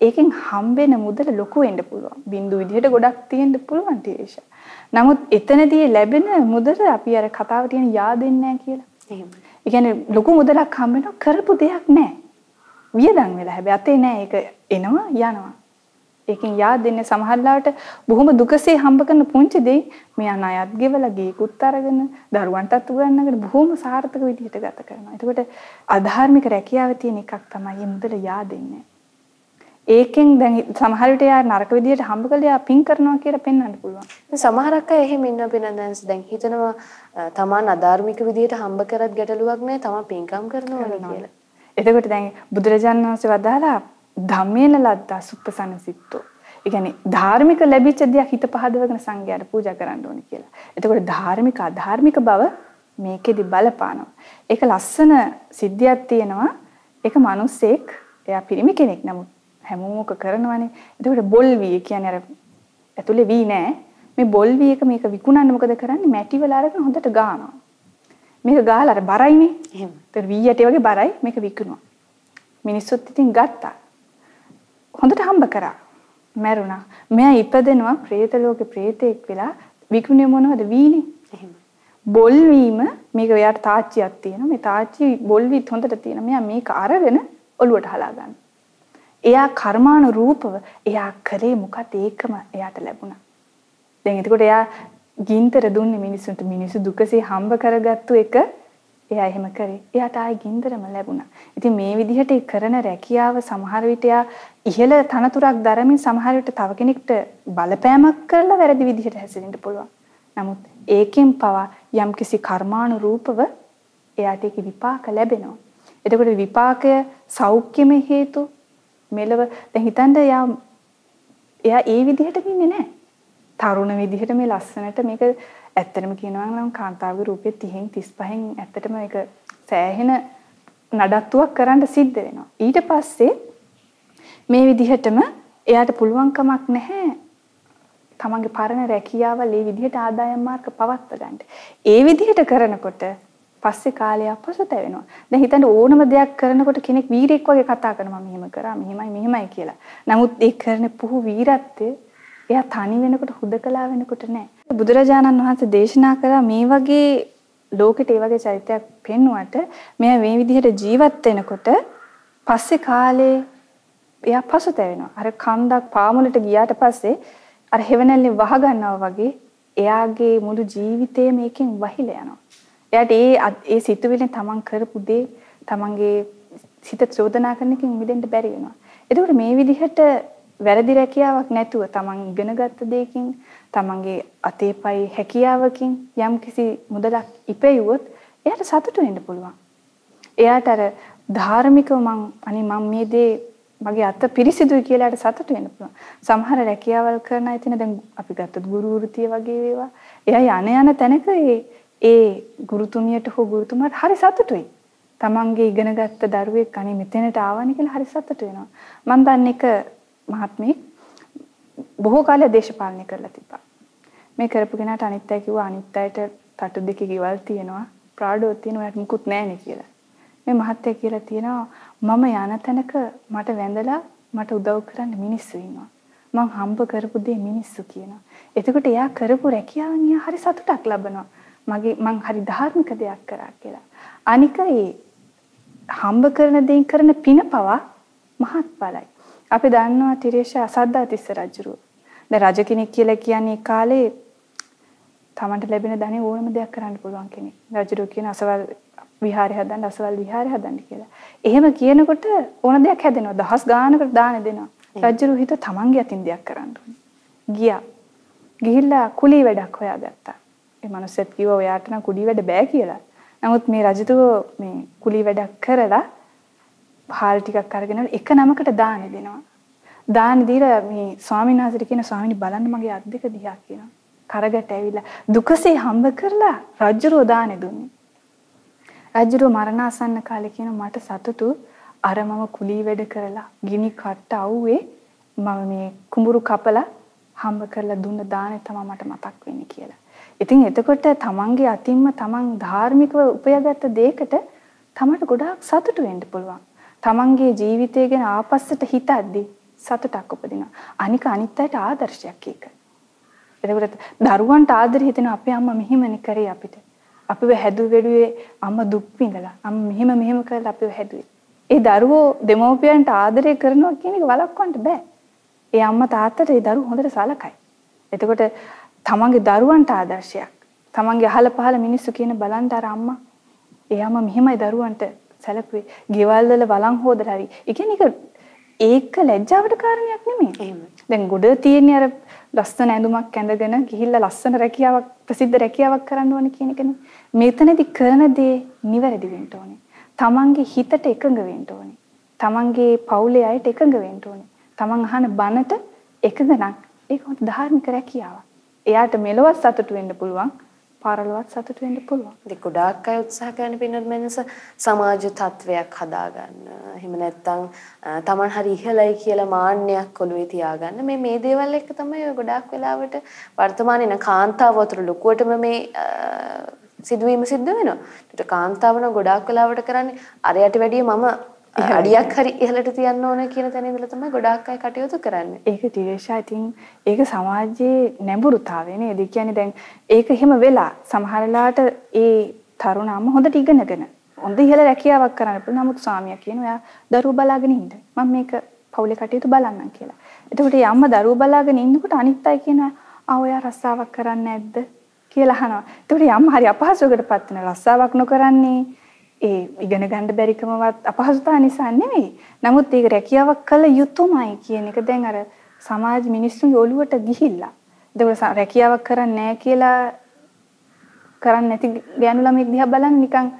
ඒකෙන් හම්බෙන මුදල ලොකු වෙන්න පුළුවන්. බින්දු විදිහට ගොඩක් තියෙන්න පුළුවන් තීරේෂා. නමුත් එතනදී ලැබෙන මුදල අපි අර කතාව තියෙන yaadෙන්නේ නැහැ කියලා. එහෙම. ඒ කියන්නේ ලොකු මුදලක් හම්බෙනවා කරපු දෙයක් නැහැ. වියදම් වෙලා හැබැයි අතේ නැහැ ඒක එනවා යනවා. ඒකෙන් yaadෙන්නේ සමහරලාට බොහොම දුකසේ හම්බ කරන පුංචි දෙයි මෙයා ණයත් ගෙවලා ගේකුත් අරගෙන දරුවන්ටත් උගන්වගෙන බොහොම සාර්ථක විදිහට ගත කරනවා. එතකොට අධාර්මික රැකියාවේ තියෙන එකක් තමයි මේ මුදල yaadෙන්නේ. ඒකෙන් දැන් සමහර විට යා නරක විදියට හම්බ කළා යා පින් කරනවා කියලා පෙන්වන්න පුළුවන්. සමහරක් අය එහෙම ඉන්න පිනන්දන්ස් දැන් හිතනවා තමන් අධාර්මික විදියට හම්බ කරත් ගැටලුවක් නැහැ තමන් පින්කම් කරනවා කියලා. එතකොට දැන් බුදුරජාණන් වහන්සේ වදාලා ධම්මේන ලද්දා සුප්පසන සිත්තෝ. ඒ කියන්නේ ධාර්මික ලැබිච්ච දෙයක් හිත පහදවගෙන සංඝයාට පූජා කරන්න ඕනේ කියලා. එතකොට ධාර්මික අධාර්මික බව මේකෙදි බලපානවා. ඒක ලස්සන සිද්ධියක් තියෙනවා. ඒක මිනිස්සෙක් එයා පිරිමි කෙනෙක් නමුත් හැමෝම කරනවනේ. එතකොට බොල් වී කියන්නේ අර ඇතුලේ වී නෑ. මේ බොල් වී එක මේක විකුණන්න මොකද කරන්නේ? මැටි වල අරගෙන හොඳට ගානවා. මේක ගාලා අර බරයිනේ. එහෙම. ඒතර වී යටි වගේ බරයි මේක විකුණුවා. මිනිස්සුත් ඉතින් ගත්තා. හොඳට හම්බ කරා. මැරුණා. මෙයා ඉපදෙනවා പ്രേත ලෝකේ പ്രേතෙක් වෙලා විකුණේ මොනවද වීනේ? එහෙම. බොල් වීම මේක එයාට තාච්චියක් තියෙනවා. මේ තාච්චි බොල් විත් හොඳට තියෙනවා. මෙයා මේක අරගෙන ඔලුවට හලා ගන්න. එයා කර්මාණු රූපව එයා කරේ මොකද ඒකම එයාට ලැබුණා. දැන් එතකොට එයා ගින්තර දුන්නේ මිනිසුන්ට මිනිසු දුකසේ හම්බ කරගත්තු එක එයා එහෙම කරේ. එයාට ආයි ගින්දරම ලැබුණා. ඉතින් මේ විදිහට කරන රැකියාව සමහර විට එයා ඉහළ තනතුරක් දරමින් සමහර විට තව කෙනෙක්ට බලපෑමක් කරලා වැරදි විදිහට හැසිරෙන්න පුළුවන්. නමුත් ඒකෙන් පවා යම්කිසි කර්මානු රූපව එයාට ඒක විපාක ලැබෙනවා. එතකොට විපාකය සෞඛ්‍යම හේතු මෙලව දැන් හිතන්න එයා එයා ඒ විදිහට ඉන්නේ නැහැ. තරුණ විදිහට මේ ලස්සනට මේක ඇත්තටම කියනවා නම් කාන්තාවගේ රූපේ 30න් 35න් ඇත්තටම මේක සෑහෙන නඩත්තුවක් කරන්න සිද්ධ වෙනවා. ඊට පස්සේ මේ විදිහටම එයාට පුළුවන්කමක් නැහැ තමන්ගේ පරණ රැකියාවල් ඒ විදිහට ආදායම් මාර්ග පවත්ව ගන්න. ඒ විදිහට කරනකොට පස්සේ කාලයක් පසුතැවෙනවා. දැන් හිතන්න ඕනම දෙයක් කරනකොට කෙනෙක් වීරෙක් වගේ කතා කරනවා මෙහෙම කරා මෙහෙමයි මෙහෙමයි කියලා. නමුත් ඒ කරන පුහු වීරත්වය එයා තනි වෙනකොට හුදකලා වෙනකොට නෑ. බුදුරජාණන් වහන්සේ දේශනා කරා මේ වගේ ලෝකෙට ඒ වගේ චරිතයක් පෙන්වුවට මෙයා මේ විදිහට ජීවත් වෙනකොට පස්සේ කාලේ එයා පසුතැවෙනවා. අර කන්දක් පාමුලට ගියාට පස්සේ අර හෙවණැල්ලේ වහ ගන්නවා වගේ එයාගේ මුළු ජීවිතේ මේකෙන් වහිලා යනවා. එයාට ඒ ඒ සිතුවිල්ලෙන් තමන් කරපු දේ තමන්ගේ සිත චෝදනා කරන එකෙන් මිදෙන්න බැරි වෙනවා. එතකොට මේ විදිහට වැරදි රැකියාවක් නැතුව තමන් ඉගෙනගත්ත දෙයකින් තමන්ගේ අතේ පයි හැකියාවකින් යම්කිසි මුදලක් ඉපෙයුවොත් එයාට සතුටු වෙන්න පුළුවන්. එයාට අර ධාර්මිකව මං අනේ මම මේ දේ මගේ අත පිරිසිදුයි කියලා සතුටු වෙන්න පුළුවන්. සමහර රැකියාවල් කරන අය තියෙන දැන් අපි ගත්තොත් ගුරු වෘත්තිය වගේ ඒවා. එයා යන යන තැනක ඒ ගුරුතුමියට හෝ ගුරුතුමාට හරි සතුටුයි. තමන්ගේ ඉගෙනගත්ත දරුවෙක් අනේ මෙතනට ආවනේ කියලා හරි සතුටු වෙනවා. මම දන්නේ එක මහත්මයෙක් බොහෝ කාලයක් දේශපාලනය කරලා තිබ්බා. මේ කරපු කෙනාට අනිත් අය කිව්වා අනිත් අයට තටු දෙකේ ගෙවල් තියෙනවා ප්‍රාඩෝ තියෙනවා යට මුකුත් නැහැනේ කියලා. මේ මහත්තයා කියලා තියෙනවා මම යන තැනක මට වැඳලා මට උදව් කරන්න මිනිස්සු ඉන්නවා. මං හම්බ කරපු දේ මිනිස්සු කියනවා. එතකොට එයා කරපු රැකියාවෙන් එයා හරි සතුටක් ලබනවා. මගේ මං හරි ධාර්මික දෙයක් කරා කියලා. අනික ඒ හම්බ කරන දෙයින් කරන පින පවා මහත්ඵලයි. අපි දන්නවා තිරේෂා අසද්දාතිස්ස රජුරුව. දැන් රජ කෙනෙක් කියලා කියන්නේ කාලේ තමන්ට ලැබෙන ධනෙ ඕනම දෙයක් කරන්න පුළුවන් කෙනෙක්. රජුරුව කියන අසවල් විහාරය හදන්න අසවල් විහාරය හදන්න කියලා. එහෙම කියනකොට ඕන දෙයක් හැදෙනවා. දහස් ගානකට දාන දෙනවා. රජුරුව හිත තමන්ගේ අතින් දෙයක් කරන්න ගියා. ගිහිල්ලා කුලී වැඩක් හොයාගත්තා. ඒ මනුස්සයත් කිව්වා ඔයාට නම් කුඩි වැඩ බෑ කියලා. නමුත් මේ රජතුමෝ මේ කුලී වැඩක් කරලා හාල් ටිකක් අරගෙන එක නමකට දාන දෙනවා. දාන දීලා මේ ස්වාමීන් වහන්සේට කියන ස්වාමීනි බලන්න මගේ අත් දෙක දිහා කියනවා. කරගට ඇවිල්ලා දුකසේ හම්බ කරලා රජුරෝ දාන දුන්නේ. රජුරෝ මරණාසන්න කාලේ කියන මට සතුටු අර මම කුලී වැඩ කරලා ගිනි කට්ට අවුවේ මම මේ කුඹුරු කපලා හම්බ කරලා දුන්න දානේ තමයි මට මතක් වෙන්නේ කියලා. ඉතින් එතකොට තමන්ගේ අතින්ම තමන් ධාර්මිකව උපයාගත්ත දෙයකට තමට ගොඩාක් සතුටු වෙන්න පුළුවන්. තමන්ගේ ජීවිතය ගැන ආපස්සට හිතද්දි සතුටක් උපදිනවා. අනික අනිත් අයට ආදර්ශයක් ඒක. එතකොට දරුවන්ට ආදර හිතෙන අපේ අම්මා මෙහිමනේ කරේ අපිට. අපිව හැදුවේ වෙඩුවේ අම්මා දුක් විඳලා. අම්මා මෙහෙම මෙහෙම කරලා අපිව හැදුවේ. ඒ දරුවෝ දෙමව්පියන්ට ආදරය කරනවා කියන එක වළක්වන්න බෑ. ඒ අම්මා තාත්තට ඒ දරුවෝ හොඳට සලකයි. එතකොට තමන්ගේ දරුවන්ට ආදර්ශයක්. තමන්ගේ අහල පහල මිනිස්සු කියන බලන්න අර අම්මා. ඒ අම්මා මෙහෙමයි දරුවන්ට සැලකුවේ. ගෙවල් වල වළං හොදලා හරි. ඒ කියන්නේ ඒක ලැජ්ජාවට කාරණයක් නෙමෙයි. එහෙම. දැන් ගොඩ තියෙන්නේ අර ලස්සන ඇඳුමක් ඇඳගෙන ගිහිල්ලා ලස්සන රැකියාවක් ප්‍රසිද්ධ රැකියාවක් කරන්න ඕනේ කියන එකනේ. මෙතනදී කරන දේ නිවැරදි වෙන්න ඕනේ. තමන්ගේ හිතට එකඟ වෙන්න ඕනේ. තමන්ගේ පවුලේ අයට එකඟ වෙන්න ඕනේ. තමන් අහන බණට එකඟ නම් ඒක ධාර්මික රැකියාවක්. එයාට මෙලොවත් සතුට වෙන්න පුළුවන්. පරලොවත් සතුට වෙන්න පුළුවන්. ඉතින් ගොඩාක් අය උත්සාහ කරන පින්නත් මනස සමාජ තත්වයක් හදාගන්න. එහෙම නැත්නම් Taman හරි ඉහළයි කියලා මාන්නයක් ඔළුවේ තියාගන්න. මේ මේ දේවල් එක්ක තමයි ඔය ගොඩාක් වෙලාවට වර්තමානයේ න කාන්තාව අතර ලොකුවටම මේ සිදුවීම සිද්ධ වෙනවා. ඒකට කාන්තාවන ගොඩාක් වෙලාවට කරන්නේ අරයට වැඩිය මම අඩියක් හරි ඉහළට තියන්න ඕන කියන තැන ඉඳලා තමයි ගොඩාක් අය කටයුතු කරන්නේ. ඒක තිරේෂා ඉතින් ඒක සමාජයේ නැඹුරුතාවය නේද? ඒ කියන්නේ දැන් ඒක එහෙම වෙලා සමහර වෙලාවට ඒ තරුණ අම්ම හොඳට ඉගෙනගෙන හොඳ ඉහළ රැකියාවක් කරන්න පුළුවන්. නමුත් ස්වාමියා කියනවා එයා දරුවෝ බලාගෙන ඉන්න. මම මේක පවුලේ කටයුතු බලන්නම් කියලා. එතකොට මේ අම්මා දරුවෝ බලාගෙන ඉන්නකොට අනිත් අය කියනවා ආ ඔයා රස්සාවක් කරන්නේ නැද්ද කියලා අහනවා. එතකොට අම්මා හරි අපහසුයකටපත් වෙන රස්සාවක් නොකරන්නේ ඒ ඉගෙන ගන්න බැරිකමවත් අපහසුතාව නිසා නෙමෙයි. නමුත් ඒක රැකියාවක් කළ යුතුමයි කියන එක දැන් අර සමාජ මිනිස්සුන්ගේ ඔළුවට ගිහිල්ලා. ඒක රැකියාවක් කරන්නේ නැහැ කියලා කරන්නේ නැති ගෑනු ළමෙක් දිහා බලන්න නිකන්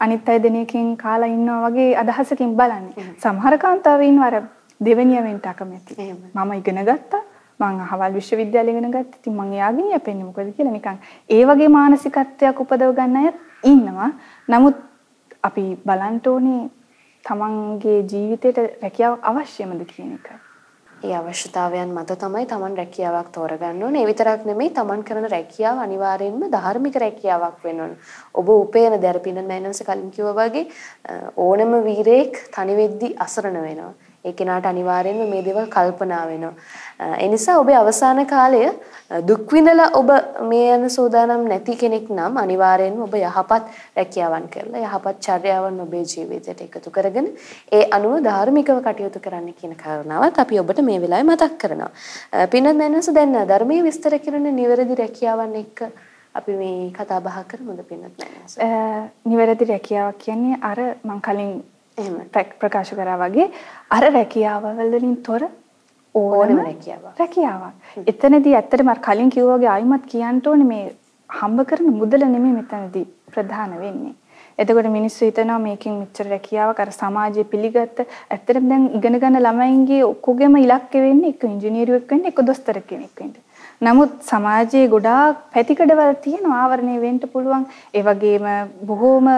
අනිත් අය දෙනකින් කාලා ඉන්නවා වගේ අදහසකින් බලන්නේ. සමහර කාන්තාවෝ ඉන්නවා අර දෙවෙනිය වෙන්න අකමැති. මම ඉගෙන ගත්තා. මං අහවල් විශ්වවිද්‍යාලේ ඉගෙන ගත්තා. ඉතින් මං එයාගෙන් යපෙන්නේ මොකද කියලා නිකන් ඒ වගේ මානසිකත්වයක් උපදව ගන්න අය ඉන්නවා. නමුත් අපි බලන්න ඕනේ තමන්ගේ ජීවිතයට රැකියාව අවශ්‍යමද කියන එක. ඒ අවශ්‍යතාවයන් මත තමයි තමන් රැකියාවක් තෝරගන්න ඕනේ. ඒ විතරක් නෙමෙයි තමන් කරන රැකියාව අනිවාර්යයෙන්ම ධාර්මික රැකියාවක් වෙන්න ඕනේ. ඔබ උපයන දැරපින මෑනන්ස කලින් කිව්වා වගේ ඕනම වීරයෙක් තනි වෙද්දි අසරණ වෙනවා. ඒ කෙනාට අනිවාර්යයෙන්ම මේ දේවල් කල්පනා වෙනවා. ඒ නිසා ඔබේ අවසාන කාලය දුක් විඳලා ඔබ මේ යන සූදානම් නැති කෙනෙක් නම් අනිවාර්යයෙන්ම ඔබ යහපත් රැකියාවන් කරලා යහපත් චර්යාවන් ඔබේ ජීවිතයට එකතු කරගෙන ඒ අනුව ධාර්මිකව කටයුතු කරන්න කියන කාරණාවත් අපි ඔබට මේ වෙලාවේ මතක් කරනවා. පින්නත් මනස දැන් ධර්මයේ විස්තර කරන නිවැරදි රැකියාවන් එක්ක අපි මේ කතා බහ කරමුද පින්නත් මනස? නිවැරදි රැකියාවක් කියන්නේ අර මං කලින් එහෙම ප්‍රකාශ කරා වගේ අර රැකියාව වලින් තොර ඕනම රැකියාවක්. රැකියාවක්. එතනදී ඇත්තටම කලින් කිව්වා වගේ ආයිමත් කියන්න ඕනේ මේ හම්බ කරන මුදල නෙමෙයි මෙතනදී ප්‍රධාන වෙන්නේ. එතකොට මිනිස්සු හිතනවා මේකෙන් මෙච්චර රැකියාවක් අර සමාජයේ පිළිගත්ත ඇත්තටම දැන් ඉගෙන ගන්න ළමයින්ගේ ඔක්කොගෙම ඉලක්කය වෙන්නේ එක්ක ඉංජිනේරුවෙක් වෙන්න එක්ක දොස්තර කෙනෙක් වෙන්න. නමුත් සමාජයේ ගොඩාක් පැතිකඩවල තියෙන ආවරණය වෙන්න පුළුවන්. ඒ වගේම බොහෝම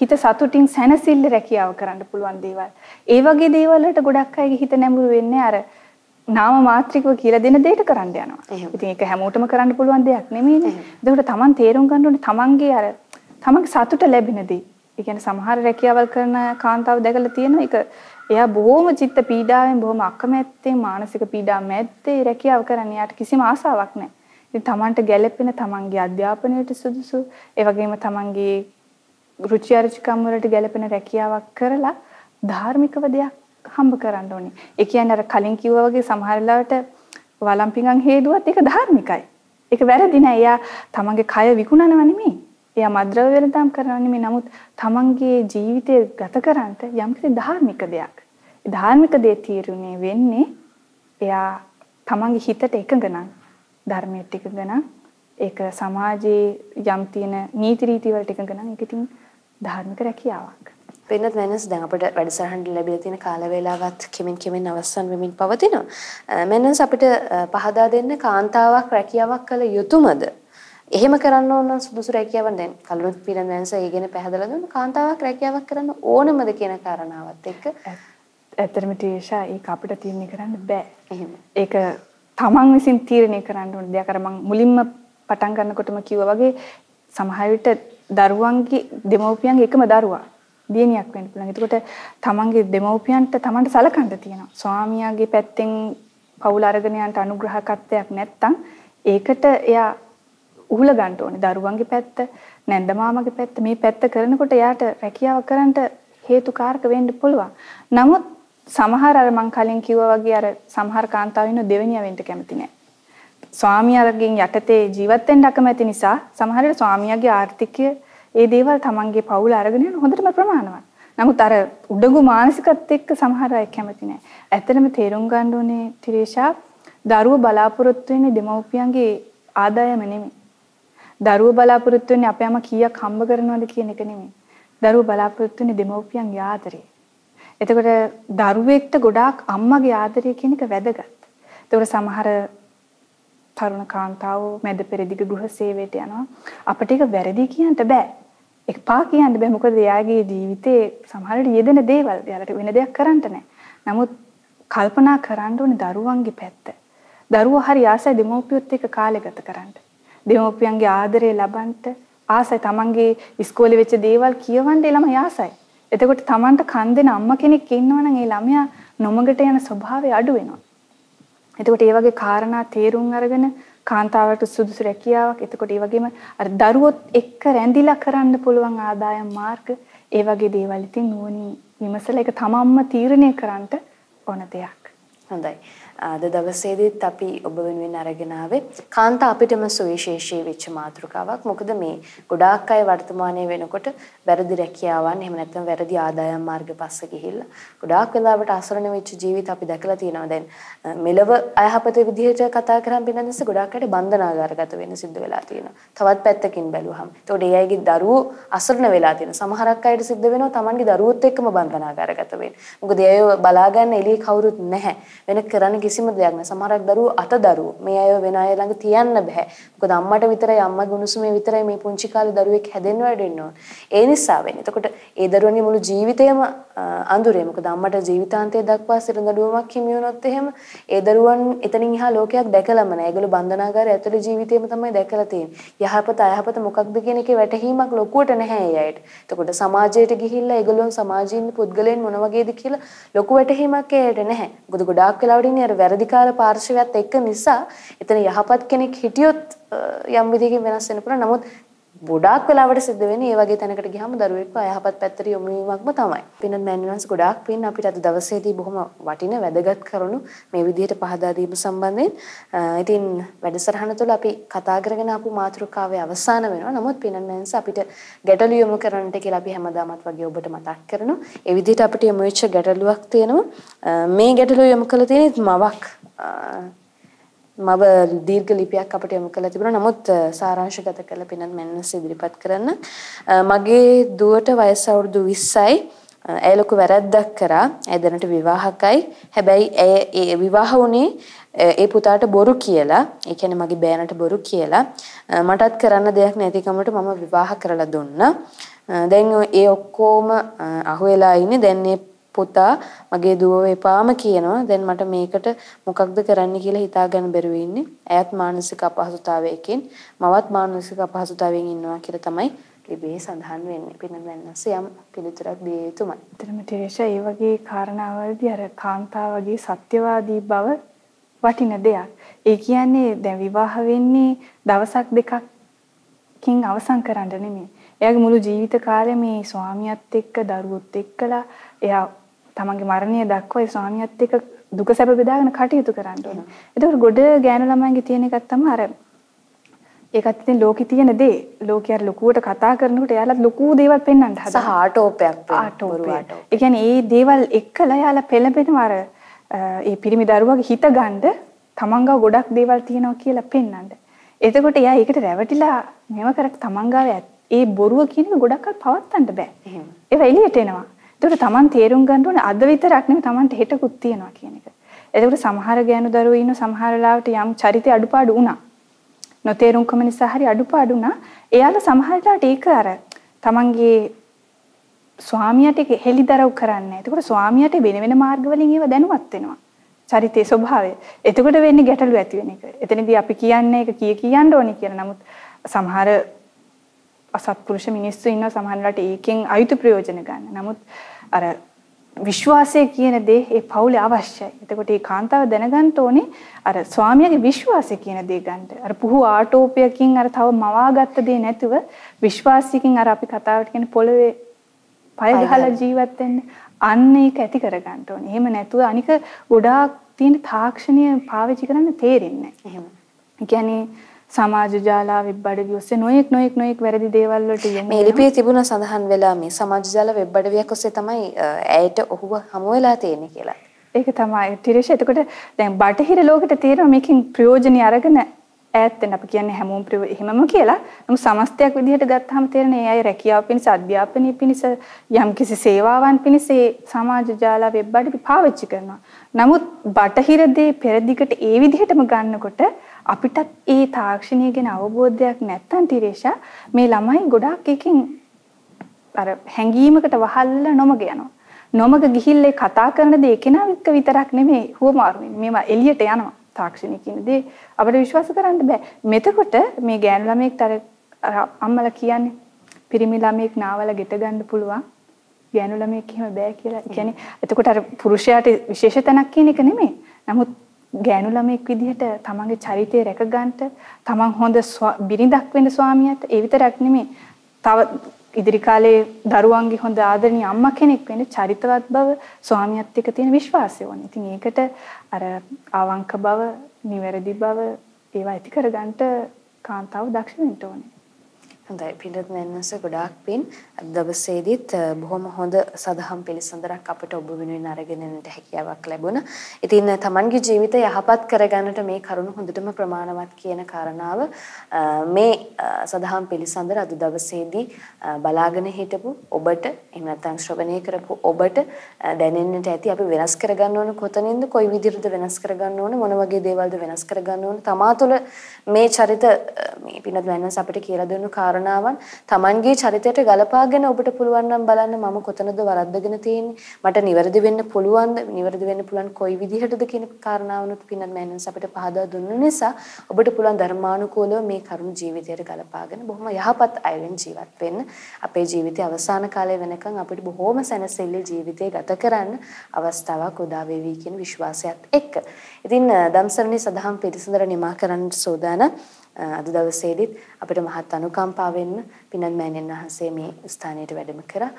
හිත සතුටින් සැනසෙල්ල රැකියාව කරන්න පුළුවන් දේවල්. ඒ වගේ දේවල් වලට ගොඩක් අයගේ හිත නැඹුරු වෙන්නේ අර නාම මාත්‍රිකව කියලා දෙන දෙයට කරන්න යනවා. ඉතින් ඒක හැමෝටම කරන්න පුළුවන් දෙයක් නෙමෙයිනේ. ඒකට තමන් තේරුම් ගන්න ඕනේ තමන්ගේ අර තමන්ගේ සතුට ලැබෙන දේ. ඒ කියන්නේ සමහර රැකියාවල් කරන කාන්තාව දැකලා තියෙනවා ඒක එයා බොහොම චිත්ත පීඩාවෙන් බොහොම අකමැත්තෙන් මානසික පීඩා මැද්දේ රැකියාව කරන්න යාට කිසිම ආසාවක් නැහැ. ඉතින් Tamanට ගැළපෙන Tamanගේ අධ්‍යාපනයට සුදුසු ඒ වගේම Tamanගේ රුචි අරුචිකම් වලට ගැළපෙන රැකියාවක් කරලා ධාර්මිකව දෙයක් හම්බ කරන්න ඕනේ. ඒ කියන්නේ අර කලින් කිව්වා වගේ සමහර වෙලාවට වළම්පිඟන් හේදුවත් ඒක ධාර්මිකයි. ඒක වැරදි නෑ. එයා Tamanගේ කය විකුණනව නෙමෙයි. එයා මද්‍රව්‍ය වෙනදම් කරනවා නෙමෙයි නමුත් තමන්ගේ ජීවිතය ගත කරන්නට යම්කිසි ධාර්මික දෙයක්. ඒ ධාර්මික දේ තීරණය වෙන්නේ එයා තමන්ගේ හිතට එකඟ නම් ධර්මයට එකඟ නම් ඒක සමාජයේ යම් තියෙන නීති රීති වලට එකඟ නම් ඒක ඉතින් ධාර්මික රැකියාවක්. වෙනත් වෙනස් දැන් අපිට වැඩසටහනට ලැබිලා තියෙන කාල වේලාවත් කෙමෙන් කෙමෙන් අවසන් වෙමින් පවතිනවා. මෙන්නස් අපිට පහදා දෙන්න කාන්තාවක් රැකියාවක් කළ යුතුයමද? එහෙම කරන්න ඕන නම් සුදුසු රැකියාවක් දැන් කලුරුත් පිරන්වැන්ස ඒගෙන පැහැදලා දුන්න කාන්තාවක් රැකියාවක් කරන්න ඕනමද කියන කාරණාවත් එක්ක ඇත්තටම තීෂා ඒක අපිට තීරණය කරන්න බෑ. එහෙම. ඒක තමන් විසින් තීරණය කරන්න ඕන දෙයක්. අර මම මුලින්ම පටන් ගන්නකොටම කිව්වා වගේ සමහර විට දරුවන්ගේ දෙමව්පියන්ගේ එකම දරුවා දියණියක් වෙන්න පුළුවන්. එතකොට තමන්ගේ දෙමව්පියන්ට තමන්ට සලකන්න තියෙනවා. ස්වාමියාගේ පැත්තෙන් පවුල අරගෙන යන්න අනුග්‍රහකත්වයක් නැත්තම් ඒකට එයා උහුල ගන්න ඕනේ. දරුවන්ගේ පැත්ත, නැන්ද මාමගේ පැත්ත මේ පැත්ත කරනකොට එයාට රැකියාව කරන්න හේතුකාරක වෙන්න පුළුවන්. නමුත් සමහර අර මං කලින් කිව්වා වගේ අර සමහර කාන්තාවෝ ඉන්න දෙවෙනියා වෙන්න කැමති නැහැ. ස්වාමියාගෙන් යටතේ ජීවත් වෙන්න අකමැති නිසා සමහර වෙලාවට ස්වාමියාගේ ආර්ථිකය ඒ දේවල් තමන්ගේ පවුල අරගෙන යන හොඳටම ප්‍රමාණවත්. නමුත් අර උඩඟු මානසිකත් එක්ක සමහර අය කැමති නැහැ. ඇත්තටම තේරුම් ගන්න ඕනේ තිරේෂා දරුව බලාපොරොත්තු වෙන්නේ දෙමව්පියන්ගේ ආදායම නෙමෙයි. දරුව බලාපොරොත්තු වෙන්නේ අපේ අම්මා කීයක් හම්බ කරනවද කියන එක නෙමෙයි. දරුව බලාපොරොත්තු වෙන්නේ දෙමව්පියන්ගේ ආදරේ. එතකොට දරුවෙක්ට ගොඩාක් අම්මගේ ආදරය කියන එක වැදගත්. එතකොට සමහර තරුණ කාන්තාවෝ මැද පෙරදිග ගෘහ සේවයට යනවා. අපිට ඒක වැරදි කියන්න බෑ. එකපා කියන්න බෑ. මොකද එයාගේ ජීවිතේ සමහරවිට යෙදෙන දේවල් එයාලට වෙන දෙයක් කරන්න නැහැ. නමුත් කල්පනා කරන්න ඕනේ දරුවන්ගේ පැත්ත. දරුවෝ හරි ආසයි දෙමව්පියොත් එක්ක කාලය ගත කරන්න. දෙමව්පියන්ගේ ආදරය ලබන්න ආසයි තමන්ගේ ඉස්කෝලේ වෙච්ච දේවල් කියවන්න ළමයි ආසයි. එතකොට තමන්ට කන් දෙන අම්මා කෙනෙක් ඉන්නවනම් ඒ ළමයා නොමගට යන ස්වභාවය අඩු වෙනවා. එතකොට ඒ වගේ කාරණා තේරුම් අරගෙන කාන්තාවට සුදුසු රැකියාවක් එතකොට ඒ වගේම අර දරුවොත් එක්ක රැඳිලා කරන්න පුළුවන් ආදායම් මාර්ග ඒ වගේ දේවල් ඉතින් නුවණින් විමසලා ඒක තමන්ම තීරණය කරන්න ඕන දෙයක්. හොඳයි. අද දවසේදීත් අපි ඔබ වෙනුවෙන් අරගෙන ආවේ කාන්තා අපිටම සුවිශේෂී වෙච්ච මාතෘකාවක්. මොකද මේ ගොඩාක් අය වර්තමානයේ වෙනකොට වැරදි රැකියාවන් එහෙම නැත්නම් වැරදි ආදායම් මාර්ග පස්ස ගිහිල්ලා ගොඩාක් වෙලාවට අසරණ වෙච්ච ජීවිත අපි දැකලා තියෙනවා. දැන් මෙලව අයහපත විදිහට කතා කරන් පින්නන්ස ගොඩාක් අයට බන්ධනාගාරගත වෙන්න සිද්ධ වෙලා තියෙනවා. තවත් පැත්තකින් බැලුවහම. ඒතකොට ඒ අයගේ දරුවෝ අසරණ වෙලා තියෙනවා. සමහරක් අයට සිද්ධ වෙනවා Tamanගේ දරුවොත් එක්කම බන්ධනාගාරගත වෙන්න. මොකද ඒ අය බලා ගන්න එළියේ කවුරුත් නැහැ. වෙන කරන්න කිසිම දෙයක් නැහැ. සමහරක් දරුවෝ අත දරුවෝ. මේ අය වෙන අය ළඟ තියන්න බෑ. මොකද අම්මට විතරයි අම්මගේ උණුසුමේ විතරයි මේ පුංචි කාලේ දරුවෙක් හැදෙන්න වැඩෙන්න ඕන. ඒ නිසා වෙන්නේ. එතකොට ඒ දරුවන්ගේ මුළු ජීවිතේම අඳුරේ. මොකද අම්මට ජීවිතාන්තය දක්වා සිරඳඩුවමක් හිමි වුණොත් එහෙම ඒ දරුවන් එතනින් එහා ලෝකයක් දැකලම නැහැ. ඒගොල්ලෝ බන්ධනාගාරය ඇතුළේ ජීවිතේම තමයි දැකලා තියෙන්නේ. යහපත අයහපත මොකක්ද කියන එකේ වැටහීමක් ලොකුවට නැහැ ඒ අයට. එතකොට සමාජයට ගිහිල්ලා ඒගොල්ලෝ සමාජීන් පුද්ගලයන් මොන වගේද කියලා ලොකු වැටහීමක් ඒ අයට නැහැ. මොකද ගොඩාක් වෙලාවට ඉන්නේ අර වැරදිකාර පාර්ශවයත් එක්ක නිසා එතන යහපත් කෙනෙක් හිටියොත් යම් විදිහකින් වෙනස් වෙන්න පුළුවන්. නමුත් ගොඩාක් වෙලාවට සිද්ධ වෙන්නේ මේ වගේ තැනකට ගියාම දරුවෙක්ව අයහපත් පැත්තට යොමු වීමක්ම තමයි. පින්නත් මෑණියන්ස් ගොඩාක් පින්න අපිට අද දවසේදී බොහොම වටින වැදගත් කරුණු මේ විදිහට පහදා දීම සම්බන්ධයෙන් ඉතින් වැඩසටහන තුළ අපි කතා කරගෙන ආපු මාතෘකාවේ අවසාන වෙනවා. නමුත් පින්නත් මෑණියන්ස් අපිට ගැටලු යොමු කරන්නට කියලා අපි හැමදාමත් වගේ ඔබට මතක් කරනවා. ඒ විදිහට අපිට යොමු වෙච්ච ගැටලුවක් තියෙනවා. මේ ගැටලුව යොමු කළ තියෙන්නේ මවක් මව දීර්ඝ ලිපියක් අපිට යොමු කරලා තිබුණා. නමුත් සාරාංශගත කරලා පිනත් මෙන්නස් ඉදිරිපත් කරන්න. මගේ දුවට වයස අවුරුදු 20යි. ඇය ලොකු වැරැද්දක් කරා. ඇය දැනට විවාහකයි. හැබැයි ඇය ඒ විවාහ වුණේ ඒ පුතාට බොරු කියලා. ඒ කියන්නේ මගේ බෑනට බොරු කියලා. මටත් කරන්න දෙයක් නැතිකමට මම විවාහ කරලා දුන්නා. දැන් ඒ ඔක්කොම අහුවෙලා ඉන්නේ. දැන් මේ පුතා මගේ දුවව එපාම කියනවා. දැන් මට මේකට මොකක්ද කරන්න කියලා හිතාගන්න බැරුව ඉන්නේ. ඇයත් මානසික අපහසුතාවයකින් මවත් මානසික අපහසුතාවයෙන් ඉන්නවා කියලා තමයි ලිපියේ සඳහන් වෙන්නේ. පින්නදන්නස යම් පිළිතුරක් දිය යුතුමයි. එතරම් ටිරේෂා මේ වගේ කාරණාවලදී අර කාන්තාවගේ සත්‍යවාදී බව වටින දෙයක්. ඒ කියන්නේ දැන් විවාහ වෙන්නේ දවසක් දෙකකින් අවසන් කරන්න නෙමෙයි. එයාගේ මුළු ජීවිත කාලය මේ ස්වාමියාත් එක්ක දරුවොත් එක්කලා එයා තමන්ගේ මරණය දක්වා ඒ ස්වාමියාත් එක්ක දුක සැප බෙදාගෙන කටයුතු කරන්න ඕනේ. එතකොට ගොඩ ගෑනු ළමයින්ගේ තියෙන එකක් තමයි අර ඒකත් ඉතින් ලෝකේ තියෙන දේ. ලෝකයේ ලොකුවට කතා කරනකොට එයාලත් ලොකු දේවල් පෙන්වන්න හදනවා. සහ ආටෝපයක් ආටෝපයක්. ඒ කියන්නේ මේ දේවල් එක්කලා එයාලා පෙළඹෙනවා අර ඒ පිරිමි දරුවගේ හිත ගන්න තමන්ගාව ගොඩක් දේවල් තියෙනවා කියලා පෙන්වන්න. එතකොට එයා ඒකට රැවටිලා මෙව කර තමන්ගාව ඒ බොරුව කියන ගොඩක්කල් පවත්තන්න බෑ. එහෙම. ඒවා එළියට එනවා. ඒකට Taman තේරුම් ගන්න ඕනේ අද විතරක් නෙමෙයි Tamanට හෙටකුත් තියෙනවා කියන එක. එතකොට සමහර ගෑනු දරුවෝ ඉන්න සමහර ලාවට යම් චරිතය අඩුපාඩු වුණා. නොතේරුම්කම නිසා හරි අඩුපාඩු වුණා. එයාලා සමහර ලාට ඒක අර Tamanගේ ස්වාමියාට හෙලිදරව් කරන්නේ නැහැ. ඒකට ස්වාමියාට වෙන වෙන මාර්ග වලින් ඒව දැනුවත් වෙනවා. චරිතයේ ස්වභාවය. එතකොට වෙන්නේ ගැටලු ඇති වෙන එක. එතනදී අපි කියන්නේ ඒක කී කියන්න ඕනි කියලා. නමුත් සමහර අසත්පුරුෂ මිනිස්සු ඉන්නවා සමහරවිට ඒකෙන් අයුතු ප්‍රයෝජන ගන්න. නමුත් අර විශ්වාසය කියන දේ ඒ පවුලේ අවශ්‍යයි. එතකොට මේ කාන්තාව දැනගන්න ඕනේ අර ස්වාමියාගේ විශ්වාසය කියන දේ ගන්න. අර පුහු ආටෝපයකින් අර තව මවාගත්ත දේ නැතුව විශ්වාසයකින් අර අපි කතාවට කියන පොළවේ පය ගහලා ජීවත් වෙන්න අන්න ඒක ඇති කර ගන්න ඕනේ. එහෙම නැතුව අනික ගොඩාක් තියෙන තාක්ෂණය පාවිච්චි කරන්න තේරෙන්නේ නැහැ. එහෙම. ඒ කියන්නේ සමාජ ජාලා වෙබ් අඩවි ඔස්සේ නොයෙක් නොයෙක් නොයෙක් වැරදි දේවල් වලට යොමු මේ ලිපියේ තිබුණ සඳහන් වෙලා මේ සමාජ ජාල වෙබ් අඩවියක් ඔස්සේ තමයි ඇයට ඔහුව හමු වෙලා තියෙන්නේ කියලා. ඒක තමයි ටිරේෂ එතකොට දැන් බටහිර ලෝකෙට තේරෙනවා මේකෙන් ප්‍රයෝජනෙ අරගෙන ඈත් වෙන්න අපි කියන්නේ හැමෝම එහෙමම කියලා. නමුත් සමස්තයක් විදිහට ගත්තාම තේරෙන ඒ අය රැකියාව පිණිස අධ්‍යාපනය පිණිස යම්කිසි සේවාවන් පිණිස ඒ සමාජ ජාලා වෙබ් අඩවි පාවිච්චි කරනවා. නමුත් බටහිර දේ පෙරදිගට ඒ විදිහටම ගන්නකොට අපිටත් ඒ තාක්ෂණය ගැන අවබෝධයක් නැත්තම් තිරේෂා මේ ළමයි ගොඩාක් එකකින් අර හැංගීමකට වහල්ලා නොමග යනවා. නොමග ගිහිල්ලා කතා කරන දේ කෙනා එක්ක විතරක් නෙමෙයි හුවමාරු වෙන්නේ. මේවා එළියට යනවා. තාක්ෂණික කියන දේ අපිට විශ්වාස කරන්න බෑ. මෙතකොට මේ ගෑනු ළමයෙක්ට අර අම්මලා කියන්නේ පිරිමි ළමයෙක් නාවල ගෙට ගන්න පුළුවන්. ගෑනු ළමයෙක් එහෙම බෑ කියලා. ඒ කියන්නේ එතකොට අර පුරුෂයාට විශේෂ තැනක් කියන එක නෙමෙයි. නමුත් ගෑනු ළමෙක් විදිහට තමන්ගේ චරිතය රැක ගන්නට තමන් හොඳ බිරිඳක් වෙන්න ස්වාමියාට ඒ විතරක් නෙමෙයි තව ඉදිරි කාලේ දරුවන්ගේ හොඳ ආදරණීය අම්මා කෙනෙක් වෙන්න චරිතවත් බව ස්වාමියාත් එක්ක තියෙන විශ්වාසය ඕනේ. ඉතින් ඒකට අර අවංක බව, නිවැරදි බව ඒවා ඇති කරගන්නට කාන්තාව දක්ෂ වෙන්න ඕනේ. හොඳයි. පිළිත් මෙන්නස ගොඩාක් පින්. අද දවසේදීත් බොහොම හොඳ සදහම් පිළිසඳරක් අපිට ඔබ වෙනුවෙන් අරගෙන එන්නට හැකියාවක් ලැබුණා. ඉතින් Tamanගේ ජීවිතය යහපත් කරගන්නට මේ කරුණ හොඳටම ප්‍රමාණවත් කියන කාරණාව මේ සදහම් පිළිසඳර අද දවසේදී බලාගෙන හිටපු ඔබට එහෙම නැත්නම් ශ්‍රවණය කරපු ඔබට දැනෙන්නට ඇති. අපි වෙනස් කරගන්න ඕන කොතනින්ද කොයි විදිහටද වෙනස් කරගන්න ඕන මොන වගේ දේවල්ද වෙනස් කරගන්න ඕන තමා තුළ මේ චරිත මේ පිනත් වෙනස් අපිට කියලා දෙනු කාරණා කාරණාවන් Tamanගේ චරිතයට ගලපාගෙන ඔබට පුළුවන් නම් බලන්න මම කොතනද වරද්දගෙන තියෙන්නේ. මට නිවැරදි වෙන්න පුළුවන්ද? නිවැරදි වෙන්න පුළුවන් කොයි විදිහටද කියන කාරණාවනුත් පින්නත් මෑනස් අපිට පහදා දුන්න නිසා ඔබට පුළුවන් ධර්මානුකූලව මේ කරුණ ජීවිතයට ගලපාගෙන බොහොම යහපත් අයවෙන් ජීවත් වෙන්න. අපේ ජීවිතයේ අවසාන කාලය වෙනකන් අපිට බොහොම සැනසෙල්ල ජීවිතය ගත කරන්න අවස්ථාවක් උදා වේවි කියන විශ්වාසයත් එක්ක. ඉතින් දම්සරණී සදහම් පිරිසඳර නිමා කරන්න සෝදානම්. අද දවසේදීත් අපිට මහත් අනුකම්පාවෙන්ම පිනත් මෑණියන් වහන්සේ මේ ස්ථානයට වැඩම කරා.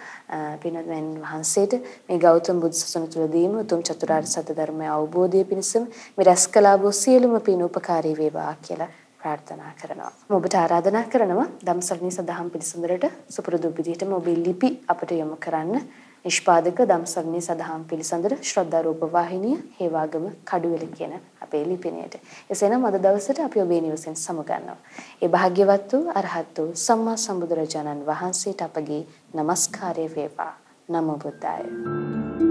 පිනත් මෑණියන් වහන්සේට මේ ගෞතම බුදු සසුන තුළදීම උතුම් චතුරාර්ය සත්‍ය ධර්මය අවබෝධය පිණිසම මේ රැස් කළා වූ සියලුම පින් උපකාරී වේවා කියලා ප්‍රාර්ථනා කරනවා. ඔබට ආරාධනා කරනවා ධම්සරණී සදහම් පිළිසඳරට සුපුරුදු විදිහටම ඔබේ ලිපි අපට යොමු කරන්න. නිෂ්පාදක දම්සග්නේ සදහම් පිළිසඳර ශ්‍රද්ධා රූප වාහිනිය හේවාගම කඩුවෙල කියන අපේ ලිපිණයට. එසේනම් අද දවසට අපි ඔබේ නිවසෙන් සමුගන්නවා. ඒ භාග්‍යවත් වූ අරහත් වූ සම්මා සම්බුදුරජාණන් වහන්සේට අපගේ নমස්කාරය වේවා. නමෝ බුද්දාය.